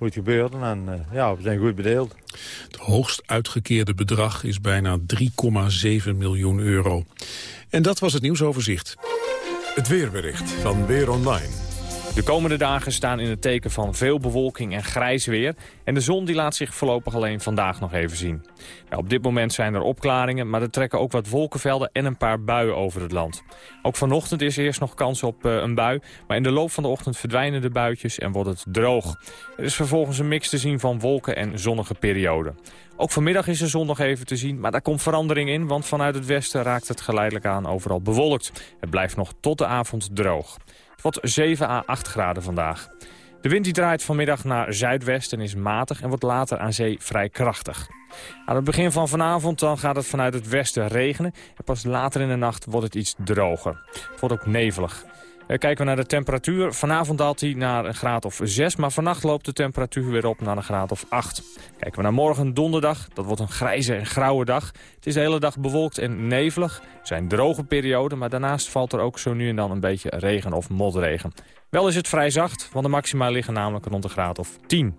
hoe het gebeurde. En uh, ja, we zijn goed bedeeld. Het hoogst uitgekeerde bedrag is bijna 3,7 miljoen euro. En dat was het nieuwsoverzicht. Het weerbericht van Weer Online. De komende dagen staan in het teken van veel bewolking en grijs weer. En de zon die laat zich voorlopig alleen vandaag nog even zien. Op dit moment zijn er opklaringen, maar er trekken ook wat wolkenvelden en een paar buien over het land. Ook vanochtend is er eerst nog kans op uh, een bui, maar in de loop van de ochtend verdwijnen de buitjes en wordt het droog. Er is vervolgens een mix te zien van wolken en zonnige perioden. Ook vanmiddag is de zon nog even te zien, maar daar komt verandering in... want vanuit het westen raakt het geleidelijk aan overal bewolkt. Het blijft nog tot de avond droog. Wordt 7 à 8 graden vandaag. De wind die draait vanmiddag naar zuidwest en is matig en wordt later aan zee vrij krachtig. Aan het begin van vanavond dan gaat het vanuit het westen regenen. En pas later in de nacht wordt het iets droger. Het wordt ook nevelig. Eh, kijken we naar de temperatuur. Vanavond daalt hij naar een graad of 6, maar vannacht loopt de temperatuur weer op naar een graad of 8. Kijken we naar morgen donderdag, dat wordt een grijze en grauwe dag. Het is de hele dag bewolkt en nevelig. Er zijn droge perioden, maar daarnaast valt er ook zo nu en dan een beetje regen of motregen. Wel is het vrij zacht, want de maxima liggen namelijk rond een graad of 10.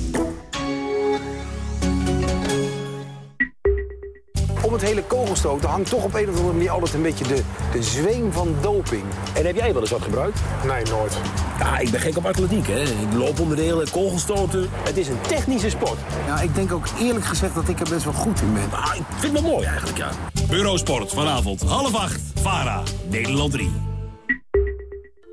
Om het hele kogelstoten hangt toch op een of andere manier altijd een beetje de, de zweem van doping. En heb jij wel eens wat gebruikt? Nee, nooit. Ja, ik ben gek op atletiek, hè. Ik loop onderdelen, kogelstoten. Het is een technische sport. Ja, ik denk ook eerlijk gezegd dat ik er best wel goed in ben. Ah, ik vind het wel mooi eigenlijk, ja. Bureausport, vanavond half acht, VARA, Nederland 3.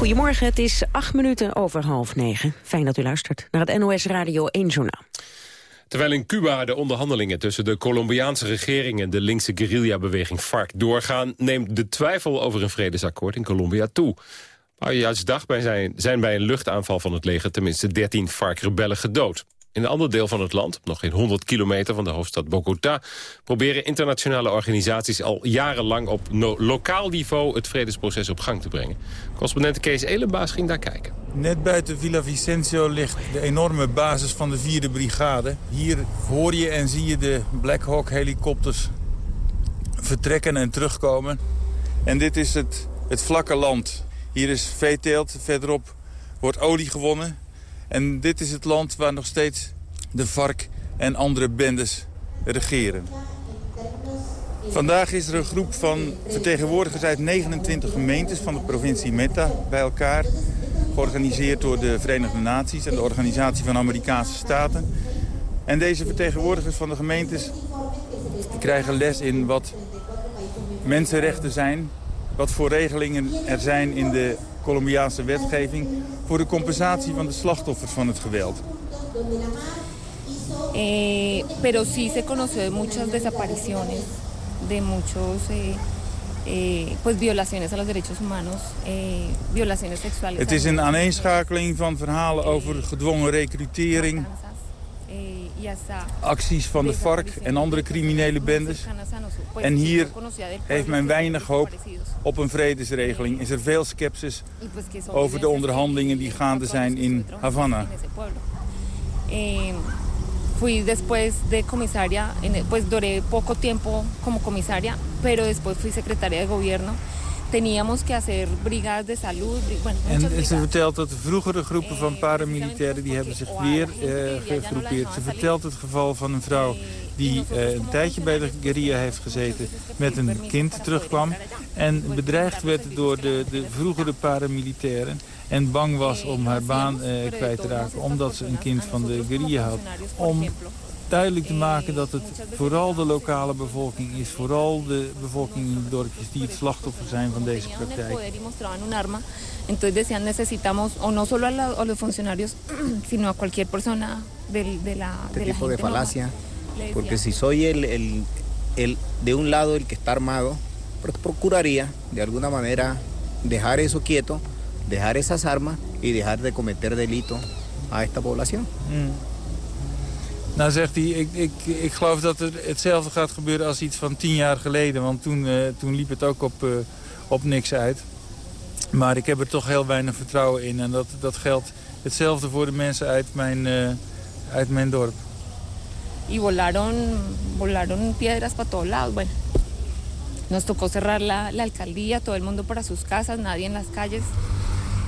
Goedemorgen, het is acht minuten over half negen. Fijn dat u luistert naar het NOS Radio 1 Journaal. Terwijl in Cuba de onderhandelingen tussen de Colombiaanse regering... en de linkse guerrillabeweging FARC doorgaan... neemt de twijfel over een vredesakkoord in Colombia toe. Maar juist dag bij zijn, zijn bij een luchtaanval van het leger... tenminste 13 FARC-rebellen gedood. In een ander deel van het land, nog geen 100 kilometer van de hoofdstad Bogota... proberen internationale organisaties al jarenlang op lokaal niveau... het vredesproces op gang te brengen. Correspondent Kees Elenbaas ging daar kijken. Net buiten Villa Vicencio ligt de enorme basis van de 4e brigade. Hier hoor je en zie je de Black Hawk helikopters vertrekken en terugkomen. En dit is het, het vlakke land. Hier is veeteelt, verderop wordt olie gewonnen... En dit is het land waar nog steeds de vark en andere bendes regeren. Vandaag is er een groep van vertegenwoordigers uit 29 gemeentes van de provincie Meta bij elkaar. Georganiseerd door de Verenigde Naties en de Organisatie van Amerikaanse Staten. En deze vertegenwoordigers van de gemeentes krijgen les in wat mensenrechten zijn. Wat voor regelingen er zijn in de Colombiaanse wetgeving voor de compensatie van de slachtoffers van het geweld. Eh, pero sí se conoció de muchas desapariciones, de muchos eh, eh, pues violaciones a los derechos humanos, eh, violaciones sexuales. Het is een aaneenschakeling van verhalen over gedwongen recrutering, acties van de FARC en andere criminele bendes. En hier heeft men weinig hoop op een vredesregeling. Is er veel sceptisch over de onderhandelingen die gaande zijn in Havana. Fui después de comisaria, pues duré poco tiempo como comisaria, pero después fui secretaria de gobierno. Teníamos que hacer brigadas de salud. Bueno, en ze vertelt dat de vroegere groepen van paramilitairen die hebben zich weer uh, gegroepeerd. Ze vertelt het geval van een vrouw die uh, een tijdje bij de guerrilla heeft gezeten met een kind terugkwam. En bedreigd werd door de, de vroegere paramilitairen. En bang was om haar baan uh, kwijt te raken omdat ze een kind van de guerrilla had. Om duidelijk te maken dat het vooral de lokale bevolking is. Vooral de bevolking in de dorpjes die het slachtoffer zijn van deze praktijk. Entonces decían necesitamos o no solo a, los funcionarios sino a cualquier persona de, de la de tipo de falacia porque si soy el, el, el de un lado el que está armado procuraría de alguna manera dejar eso quieto dejar esas armas y dejar de cometer delito a esta población. Mm. Nou zegt hij, ik, ik, ik geloof dat er hetzelfde gaat gebeuren als iets van tien jaar geleden. Want toen, uh, toen liep het ook op, uh, op niks uit. Maar ik heb er toch heel weinig vertrouwen in. En dat, dat geldt hetzelfde voor de mensen uit mijn, uh, uit mijn dorp. Y volaron, volaron piedras para todos lados. Bueno, nos tocó cerrar la, la alcaldía, todo el mundo para sus casas, nadie en las calles.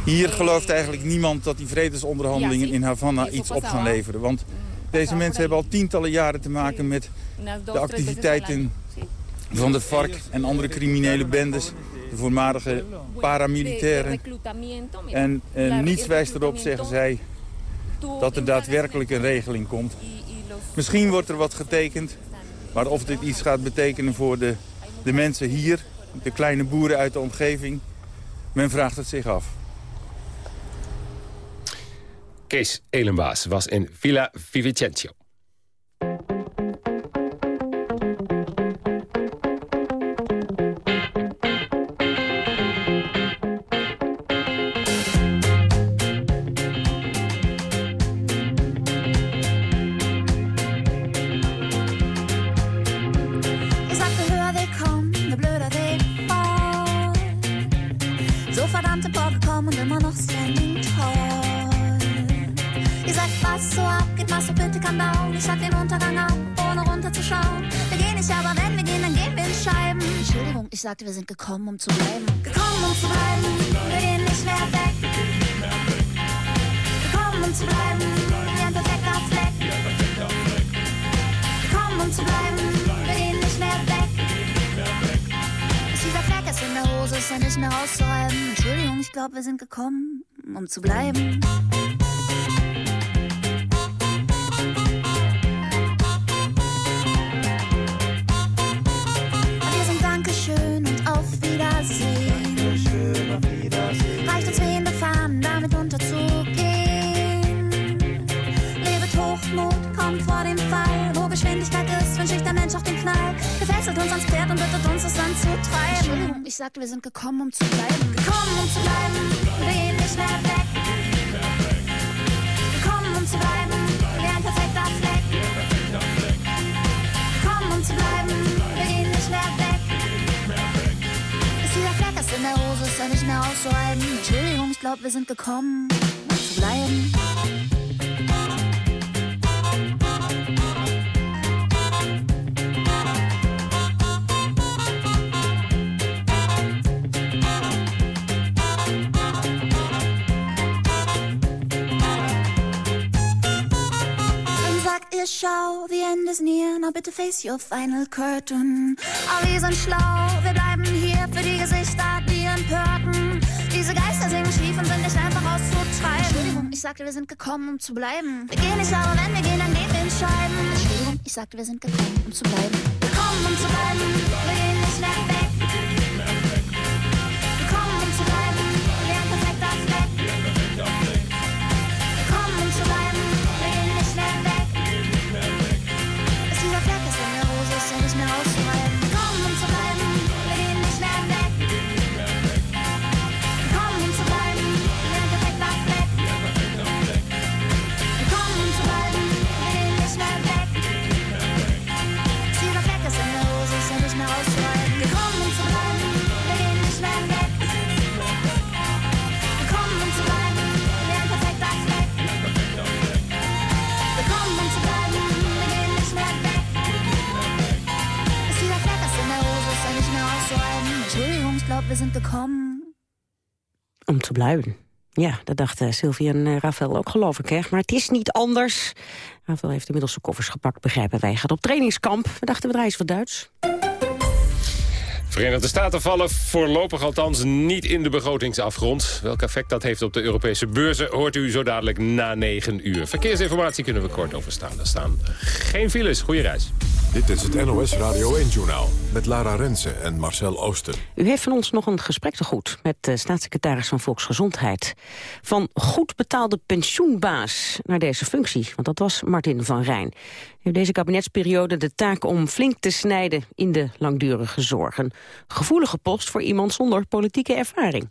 Hier gelooft eigenlijk niemand dat die vredesonderhandelingen in Havana iets op gaan leveren. Want deze mensen hebben al tientallen jaren te maken met de activiteiten van de FARC en andere criminele bendes. De voormalige paramilitairen. En niets wijst erop, zeggen zij, dat er daadwerkelijk een regeling komt. Misschien wordt er wat getekend, maar of dit iets gaat betekenen voor de, de mensen hier, de kleine boeren uit de omgeving, men vraagt het zich af. Kees Elenbaas was in Villa Vivicencio. Sind gekommen, um zu bleiben. Gekommen, um zu bleiben, wir gehen nicht mehr weg. Gekommen, um zu bleiben, wie ein perfekter Fleck. Gekommen, um zu bleiben, wir gehen nicht mehr weg. Ist dieser Fleck ist in der Hose, ist ja nicht mehr auszureiben. Entschuldigung, ich glaube, wir sind gekommen, um zu bleiben. Gefesselt uns ans Pferd und bittet uns, es anzutreiben. Entschuldigung, ich sagte, wir sind gekommen, um zu bleiben. Gekommen, um zu bleiben, wir gehen nicht mehr weg. Gekommen, um zu bleiben, wie ein perfekter Fleck. Gekommen, um zu bleiben, wir gehen nicht mehr weg. Ist dieser Fleck ist in der Hose, ist ja nicht mehr auszuhalten. Entschuldigung, ich glaube, wir sind gekommen, um zu bleiben. Is near, now bitte face your final curtain. Aber wir sind schlau, wir bleiben hier für die Gesichter, die empörten. Diese Geister singen schief und sind nicht einfach auszutreiben. Entschuldigung, ich sagte, wir sind gekommen, um zu bleiben. Wir gehen nicht, aber wenn wir gehen, dann gehen wir in Scheiben. Entschuldigung, ich sagte, wir sind gekommen, um zu bleiben. Gekommen, um zu bleiben, wir gehen nicht mehr Urlaub, wir sind gekommen. Om te blijven. Ja, dat dachten Sylvie en uh, Rafael ook, geloof ik. Hè? Maar het is niet anders. Rafael heeft inmiddels zijn koffers gepakt, begrijpen wij. Gaat op trainingskamp. We dachten, we draaien wat Duits. Verenigde Staten vallen voorlopig althans niet in de begrotingsafgrond. Welk effect dat heeft op de Europese beurzen hoort u zo dadelijk na 9 uur. Verkeersinformatie kunnen we kort overstaan. Er staan geen files. Goeie reis. Dit is het NOS Radio 1-journaal met Lara Rensen en Marcel Oosten. U heeft van ons nog een gesprek te goed met de staatssecretaris van Volksgezondheid. Van goed betaalde pensioenbaas naar deze functie, want dat was Martin van Rijn. heeft deze kabinetsperiode de taak om flink te snijden in de langdurige zorg. Een gevoelige post voor iemand zonder politieke ervaring.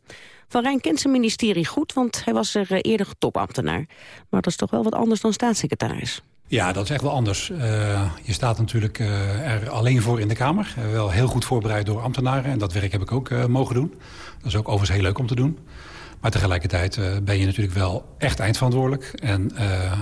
Van Rijn kent zijn ministerie goed, want hij was er eerder topambtenaar. Maar dat is toch wel wat anders dan staatssecretaris. Ja, dat is echt wel anders. Uh, je staat natuurlijk uh, er alleen voor in de Kamer. Uh, wel heel goed voorbereid door ambtenaren. En dat werk heb ik ook mogen doen. Dat is ook overigens heel leuk om te doen. Maar tegelijkertijd ben je natuurlijk wel echt eindverantwoordelijk. En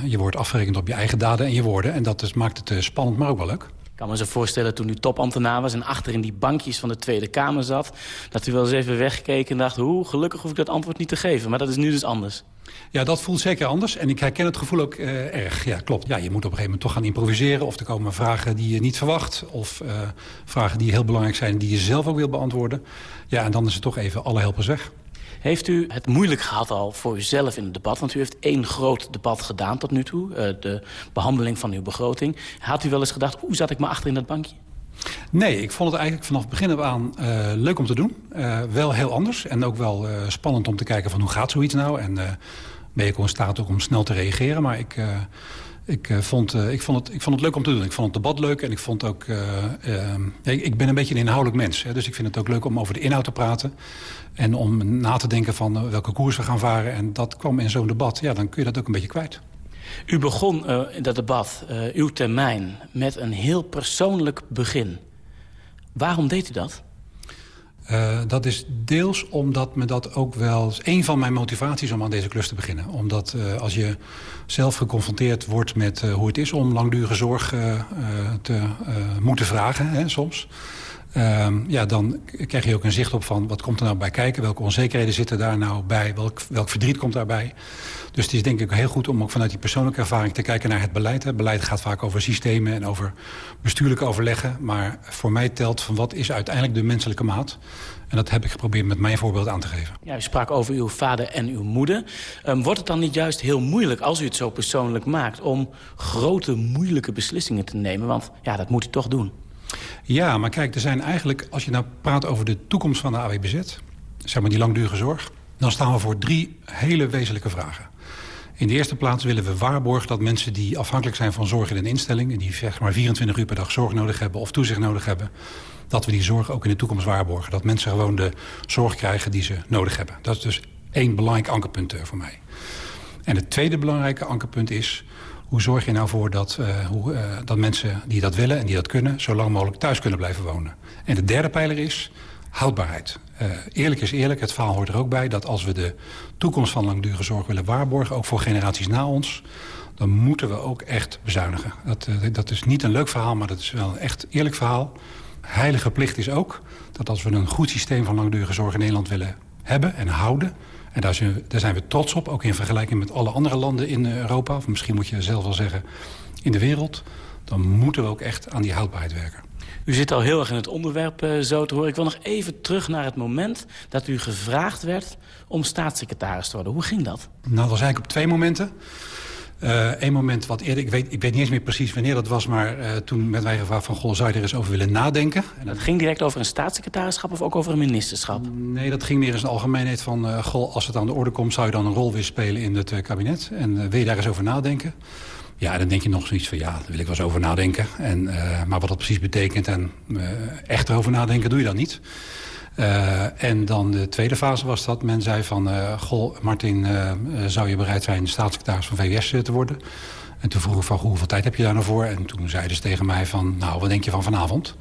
je wordt afgerekend op je eigen daden en je woorden. En dat maakt het spannend, maar ook wel leuk. Kan me zo voorstellen toen u topambtenaar was... en achter in die bankjes van de Tweede Kamer zat... dat u wel eens even wegkeek en dacht... hoe gelukkig hoef ik dat antwoord niet te geven. Maar dat is nu dus anders. Ja, dat voelt zeker anders. En ik herken het gevoel ook uh, erg. Ja, klopt. Ja, je moet op een gegeven moment toch gaan improviseren. Of er komen vragen die je niet verwacht. Of uh, vragen die heel belangrijk zijn die je zelf ook wil beantwoorden. Ja, en dan is het toch even alle helpers weg. Heeft u het moeilijk gehad al voor uzelf in het debat? Want u heeft één groot debat gedaan tot nu toe. Uh, de behandeling van uw begroting. Had u wel eens gedacht, hoe zat ik maar achter in dat bankje? Nee, ik vond het eigenlijk vanaf het begin aan uh, leuk om te doen. Uh, wel heel anders en ook wel spannend om te kijken van hoe gaat zoiets nou. En ben ik in staat ook om snel te reageren. Maar ik, ik, vond, ik, vond het, ik vond het leuk om te doen. Ik vond het debat leuk en ik vond ook... ik, ik ben een beetje een inhoudelijk mens. Hè, dus ik vind het ook leuk om over de inhoud te praten. En om na te denken van welke koers we gaan varen. En dat kwam in zo'n debat. Ja, dan kun je dat ook een beetje kwijt. U begon uh, dat debat, uw termijn, met een heel persoonlijk begin. Waarom deed u dat? Uh, dat is deels omdat me dat ook wel... een van mijn motivaties om aan deze klus te beginnen. Omdat als je zelf geconfronteerd wordt met hoe het is... om langdurige zorg te moeten vragen, hè, soms... Uh, ja, dan krijg je ook een zicht op van wat komt er nou bij kijken. Welke onzekerheden zitten daar nou bij? Welk, welk verdriet komt daarbij? Dus het is denk ik heel goed om ook vanuit die persoonlijke ervaring te kijken naar het beleid. Het beleid gaat vaak over systemen en over bestuurlijke overleggen. Maar voor mij telt van wat is uiteindelijk de menselijke maat. En dat heb ik geprobeerd met mijn voorbeeld aan te geven. Ja, u sprak over uw vader en uw moeder. Um, wordt het dan niet juist heel moeilijk, als u het zo persoonlijk maakt... om grote, moeilijke beslissingen te nemen? Want ja, dat moet u toch doen. Ja, maar kijk, er zijn eigenlijk... als je nou praat over de toekomst van de AWBZ... zeg maar die langdurige zorg... dan staan we voor drie hele wezenlijke vragen. In de eerste plaats willen we waarborgen dat mensen die afhankelijk zijn van zorg in een instelling... en die zeg maar 24 uur per dag zorg nodig hebben of toezicht nodig hebben... dat we die zorg ook in de toekomst waarborgen. Dat mensen gewoon de zorg krijgen die ze nodig hebben. Dat is dus één belangrijk ankerpunt voor mij. En het tweede belangrijke ankerpunt is... hoe zorg je nou voor dat, uh, hoe, uh, dat mensen die dat willen en die dat kunnen... zo lang mogelijk thuis kunnen blijven wonen. En de derde pijler is houdbaarheid. Uh, eerlijk is eerlijk, het verhaal hoort er ook bij... dat als we de toekomst van langdurige zorg willen waarborgen... ook voor generaties na ons, dan moeten we ook echt bezuinigen. Dat, dat is niet een leuk verhaal, maar dat is wel een echt eerlijk verhaal. Heilige plicht is ook dat als we een goed systeem van langdurige zorg in Nederland willen hebben en houden... en daar zijn, we, daar zijn we trots op, ook in vergelijking met alle andere landen in Europa... of misschien moet je zelf wel zeggen in de wereld... dan moeten we ook echt aan die houdbaarheid werken. U zit al heel erg in het onderwerp uh, zo te horen. Ik wil nog even terug naar het moment dat u gevraagd werd om staatssecretaris te worden. Hoe ging dat? Nou, dat was eigenlijk op twee momenten. Eén uh, moment wat eerder, ik weet, ik weet niet eens meer precies wanneer dat was... maar uh, toen werd wij gevraagd van, goh, zou je er eens over willen nadenken? En dat ging direct over een staatssecretarischap of ook over een ministerschap? Nee, dat ging meer eens een algemeenheid van... Uh, goh, als het aan de orde komt, zou je dan een rol willen spelen in het kabinet? En wil je daar eens over nadenken? Ja, dan denk je nog zoiets van, ja, daar wil ik wel eens over nadenken. En, maar wat dat precies betekent en echt erover nadenken, doe je dan niet. Uh, en dan de tweede fase was dat men zei van... goh, Martin, zou je bereid zijn staatssecretaris van VWS te worden? En toen vroeg ik van, hoeveel tijd heb je daar nou voor? En toen zeiden ze tegen mij van, nou, wat denk je van vanavond?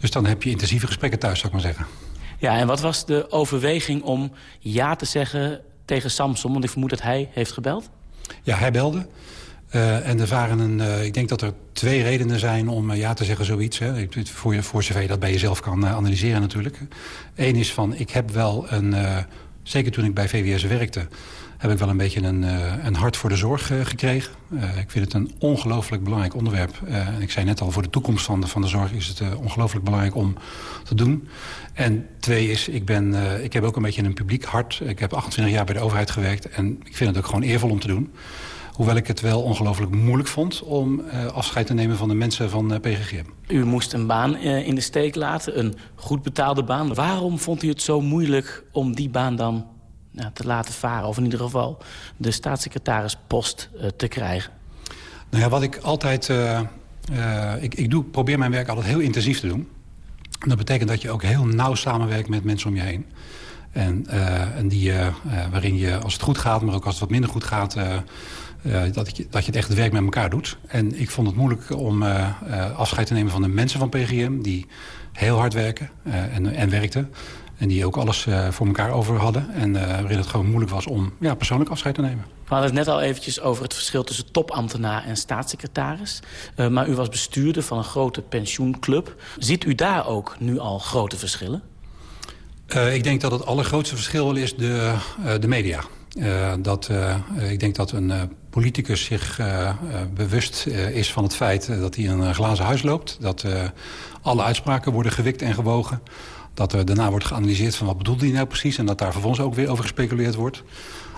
Dus dan heb je intensieve gesprekken thuis, zou ik maar zeggen. Ja, en wat was de overweging om ja te zeggen tegen Samson? Want ik vermoed dat hij heeft gebeld. Ja, hij belde. Uh, en er waren een, uh, ik denk dat er twee redenen zijn om uh, ja te zeggen zoiets. Hè. Voor, je, voor zover dat bij jezelf kan analyseren natuurlijk. Eén is van, ik heb wel een, zeker toen ik bij VWS werkte... heb ik wel een beetje een, een hart voor de zorg gekregen. ik vind het een ongelooflijk belangrijk onderwerp. ik zei net al, voor de toekomst van de, van de zorg is het ongelooflijk belangrijk om te doen. En twee is, ik, ben, ik heb ook een beetje een publiek hart. Ik heb 28 jaar bij de overheid gewerkt en ik vind het ook gewoon eervol om te doen. Hoewel ik het wel ongelooflijk moeilijk vond om uh, afscheid te nemen van de mensen van uh, PGGM. U moest een baan uh, in de steek laten, een goed betaalde baan. Waarom vond u het zo moeilijk om die baan dan nou, te laten varen? Of in ieder geval de staatssecretarispost te krijgen? Nou ja, wat ik altijd... ik, ik doe, probeer mijn werk altijd heel intensief te doen. Dat betekent dat je ook heel nauw samenwerkt met mensen om je heen. En, en die, waarin je, als het goed gaat, maar ook als het wat minder goed gaat... Uh, dat, je, dat je het echt het werk met elkaar doet. En ik vond het moeilijk om uh, uh, afscheid te nemen van de mensen van PGM... die heel hard werken en, en werkten. En die ook alles voor elkaar over hadden. En waarin het gewoon moeilijk was om ja, persoonlijk afscheid te nemen. We hadden het net al eventjes over het verschil tussen topambtenaar en staatssecretaris. maar u was bestuurder van een grote pensioenclub. Ziet u daar ook nu al grote verschillen? ik denk dat het allergrootste verschil is de, de media. Uh, dat, uh, ik denk dat een uh, politicus zich bewust is van het feit dat hij een glazen huis loopt. Dat alle uitspraken worden gewikt en gewogen. Dat er daarna wordt geanalyseerd van wat bedoelde hij nou precies... en dat daar vervolgens ook weer over gespeculeerd wordt.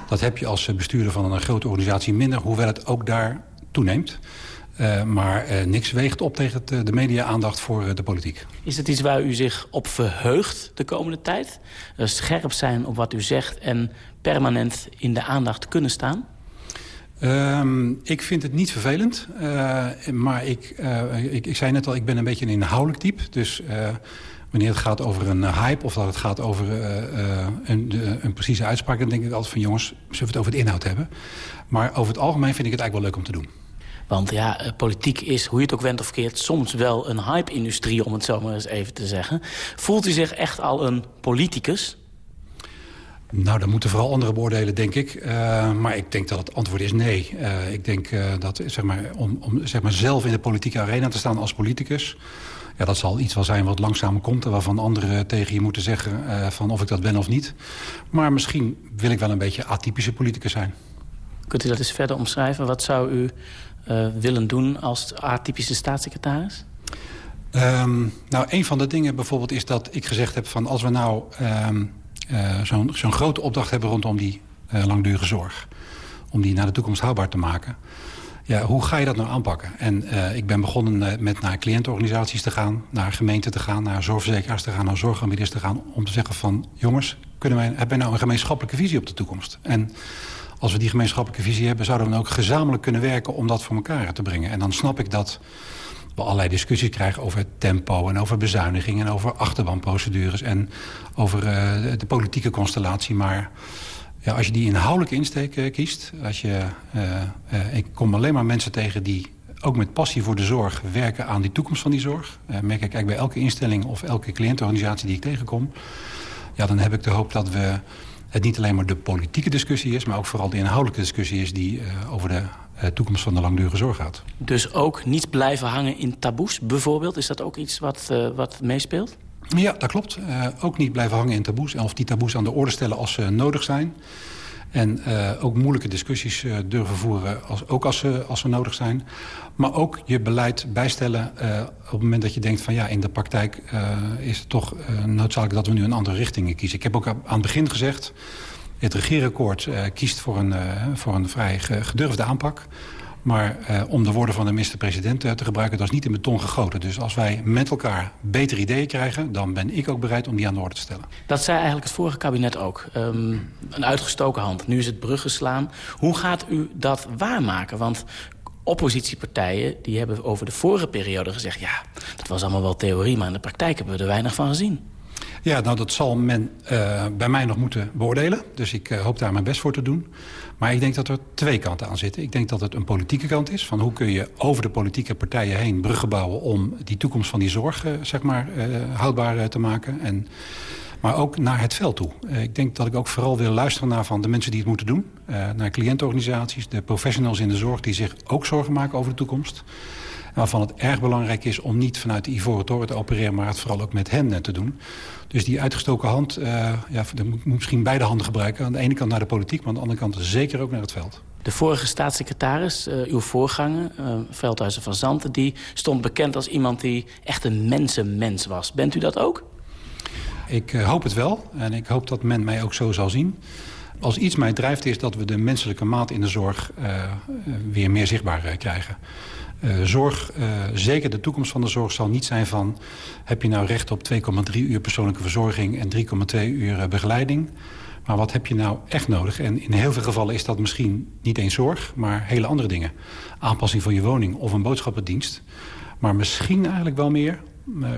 Dat heb je als bestuurder van een grote organisatie minder... hoewel het ook daar toeneemt. Uh, maar uh, niks weegt op tegen het, de media-aandacht voor de politiek. Is het iets waar u zich op verheugt de komende tijd? scherp zijn op wat u zegt en permanent in de aandacht kunnen staan? Um, ik vind het niet vervelend. Uh, maar ik, uh, ik, ik zei net al, ik ben een beetje een inhoudelijk type. Dus uh, wanneer het gaat over een hype of dat het gaat over een, de, een precieze uitspraak... dan denk ik altijd van jongens, zullen we het over het inhoud hebben. Maar over het algemeen vind ik het eigenlijk wel leuk om te doen. Want ja, politiek is, hoe je het ook went of keert... soms wel een hype-industrie, om het zo maar eens even te zeggen. Voelt u zich echt al een politicus? Nou, dat moeten vooral anderen beoordelen, denk ik. Uh, maar ik denk dat het antwoord is nee. Uh, ik denk uh, dat zeg maar, om, om zeg maar zelf in de politieke arena te staan als politicus... Ja, dat zal iets wel zijn wat langzaam komt... en waarvan anderen tegen je moeten zeggen van of ik dat ben of niet. Maar misschien wil ik wel een beetje atypische politicus zijn. Kunt u dat eens verder omschrijven? Wat zou u willen doen als atypische staatssecretaris? Um, nou, een van de dingen bijvoorbeeld is dat ik gezegd heb van... als we nou... Um, uh, zo'n grote opdracht hebben rondom die uh, langdurige zorg. Om die naar de toekomst houdbaar te maken. Ja, hoe ga je dat nou aanpakken? En ik ben begonnen met naar cliëntenorganisaties te gaan... naar gemeenten te gaan, naar zorgverzekeraars te gaan... naar zorgaanbieders te gaan om te zeggen van... jongens, kunnen wij, hebben nou een gemeenschappelijke visie op de toekomst? En als we die gemeenschappelijke visie hebben... zouden we dan ook gezamenlijk kunnen werken om dat voor elkaar te brengen. En dan snap ik dat we allerlei discussies krijgen over tempo en over bezuiniging en over achterbanprocedures en over uh, de politieke constellatie. Maar ja, als je die inhoudelijke insteek uh, kiest, als je, uh, ik kom alleen maar mensen tegen die ook met passie voor de zorg werken aan die toekomst van die zorg. merk ik eigenlijk bij elke instelling of elke cliëntenorganisatie die ik tegenkom. Ja, dan heb ik de hoop dat we het niet alleen maar de politieke discussie is... maar ook vooral de inhoudelijke discussie is die over de uh, toekomst van de langdurige zorg gaat. Dus ook niet blijven hangen in taboes bijvoorbeeld? Is dat ook iets wat, uh, wat meespeelt? Ja, dat klopt. Ook niet blijven hangen in taboes. Of die taboes aan de orde stellen als ze nodig zijn. En ook moeilijke discussies durven voeren, als, ook als ze, als ze nodig zijn. Maar ook je beleid bijstellen op het moment dat je denkt van... ja, in de praktijk is het toch noodzakelijk dat we nu een andere richting kiezen. Ik heb ook aan het begin gezegd het regeerakkoord kiest voor een, voor een vrij gedurfde aanpak. Maar uh, om de woorden van de minister-president te gebruiken... dat is niet in beton gegoten. Dus als wij met elkaar betere ideeën krijgen... dan ben ik ook bereid om die aan de orde te stellen. Dat zei eigenlijk het vorige kabinet ook. Um, een uitgestoken hand. Nu is het brug geslaan. Hoe gaat u dat waarmaken? Want oppositiepartijen die hebben over de vorige periode gezegd... ja, dat was allemaal wel theorie, maar in de praktijk hebben we er weinig van gezien. Ja, nou dat zal men uh, bij mij nog moeten beoordelen. Dus ik uh, hoop daar mijn best voor te doen. Maar ik denk dat er twee kanten aan zitten. Ik denk dat het een politieke kant is. Van hoe kun je over de politieke partijen heen bruggen bouwen... om die toekomst van die zorg uh, zeg maar, houdbaar te maken. En Maar ook naar het veld toe. Ik denk dat ik ook vooral wil luisteren naar van de mensen die het moeten doen. Naar cliëntorganisaties, de professionals in de zorg... die zich ook zorgen maken over de toekomst. Waarvan het erg belangrijk is om niet vanuit de Ivoren Toren te opereren... maar het vooral ook met hen te doen. Dus die uitgestoken hand, uh, ja, moet misschien beide handen gebruiken. Aan de ene kant naar de politiek, maar aan de andere kant zeker ook naar het veld. De vorige staatssecretaris, uh, uw voorganger, uh, Veldhuizen van Zanten... die stond bekend als iemand die echt een mensenmens was. Bent u dat ook? Ik hoop het wel. En ik hoop dat men mij ook zo zal zien. Als iets mij drijft is dat we de menselijke maat in de zorg weer meer zichtbaar krijgen. Uh, zorg, uh, zeker de toekomst van de zorg zal niet zijn van... heb je nou recht op 2,3 uur persoonlijke verzorging... en 3,2 uur uh, begeleiding. Maar wat heb je nou echt nodig? En in heel veel gevallen is dat misschien niet eens zorg... maar hele andere dingen. Aanpassing van je woning of een boodschappendienst. Maar misschien eigenlijk wel meer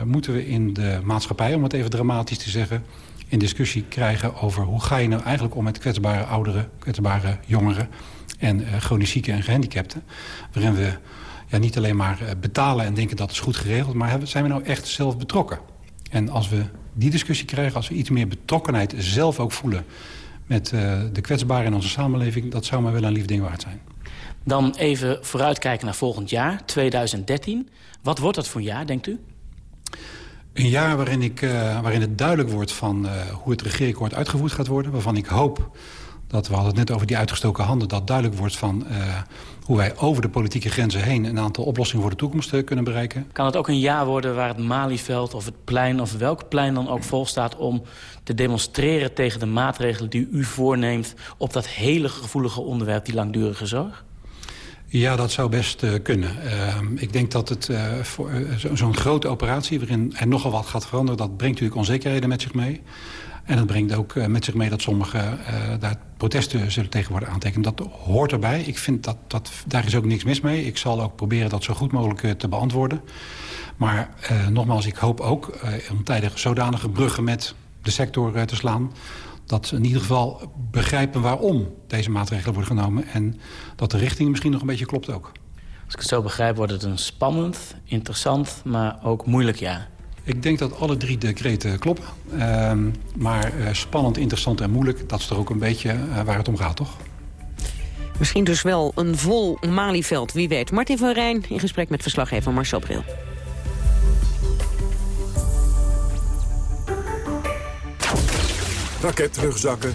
moeten we in de maatschappij... om het even dramatisch te zeggen in discussie krijgen over hoe ga je nou eigenlijk om met kwetsbare ouderen, kwetsbare jongeren en chronisch zieken en gehandicapten. Waarin we ja, niet alleen maar betalen en denken dat is goed geregeld... maar zijn we nou echt zelf betrokken? En als we die discussie krijgen, als we iets meer betrokkenheid zelf ook voelen... met uh, de kwetsbaren in onze samenleving, dat zou maar wel een lief ding waard zijn. Dan even vooruitkijken naar volgend jaar, 2013. Wat wordt dat voor een jaar, denkt u? Een jaar waarin, ik, uh, waarin het duidelijk wordt van uh, hoe het regeerakkoord uitgevoerd gaat worden. Waarvan ik hoop dat, we hadden het net over die uitgestoken handen... dat duidelijk wordt van hoe wij over de politieke grenzen heen... een aantal oplossingen voor de toekomst uh, kunnen bereiken. Kan het ook een jaar worden waar het Malieveld of het plein... of welk plein dan ook vol staat om te demonstreren tegen de maatregelen... die u voorneemt op dat hele gevoelige onderwerp, die langdurige zorg? Ja, dat zou best uh, kunnen. Uh, ik denk dat het uh, voor zo'n zo grote operatie... waarin er nogal wat gaat veranderen... dat brengt natuurlijk onzekerheden met zich mee. En dat brengt ook met zich mee dat sommigen daar protesten zullen tegen worden aantekenen. Dat hoort erbij. Ik vind dat, dat daar is ook niks mis mee. Ik zal ook proberen dat zo goed mogelijk uh, te beantwoorden. Maar nogmaals, ik hoop ook om tijdig zodanige bruggen met de sector te slaan dat ze in ieder geval begrijpen waarom deze maatregelen worden genomen... en dat de richting misschien nog een beetje klopt ook. Als ik het zo begrijp, wordt het een spannend, interessant, maar ook moeilijk jaar. Ik denk dat alle drie decreten kloppen. Uh, maar uh, spannend, interessant en moeilijk, dat is toch ook een beetje uh, waar het om gaat, toch? Misschien dus wel een vol Malieveld, wie weet. Martin van Rijn in gesprek met verslaggever Marcel Bril. raketrugzakken,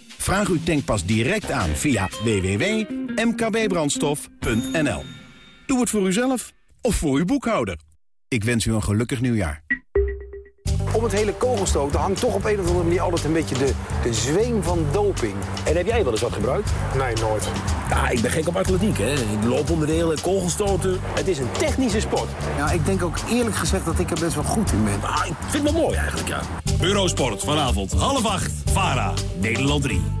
Vraag uw tankpas direct aan via www.mkbbrandstof.nl. Doe het voor uzelf of voor uw boekhouder. Ik wens u een gelukkig nieuwjaar. Om het hele kogelstoten hangt toch op een of andere manier altijd een beetje de, de zweem van doping. En heb jij wel eens wat gebruikt? Nee, nooit. Ja, ik ben gek op atletiek, hè. Looponderdelen, kogelstoten. Het is een technische sport. Ja, ik denk ook eerlijk gezegd dat ik er best wel goed in ben. Ah, ik vind het wel mooi eigenlijk, ja. Eurosport, vanavond half acht, VARA, Nederland 3.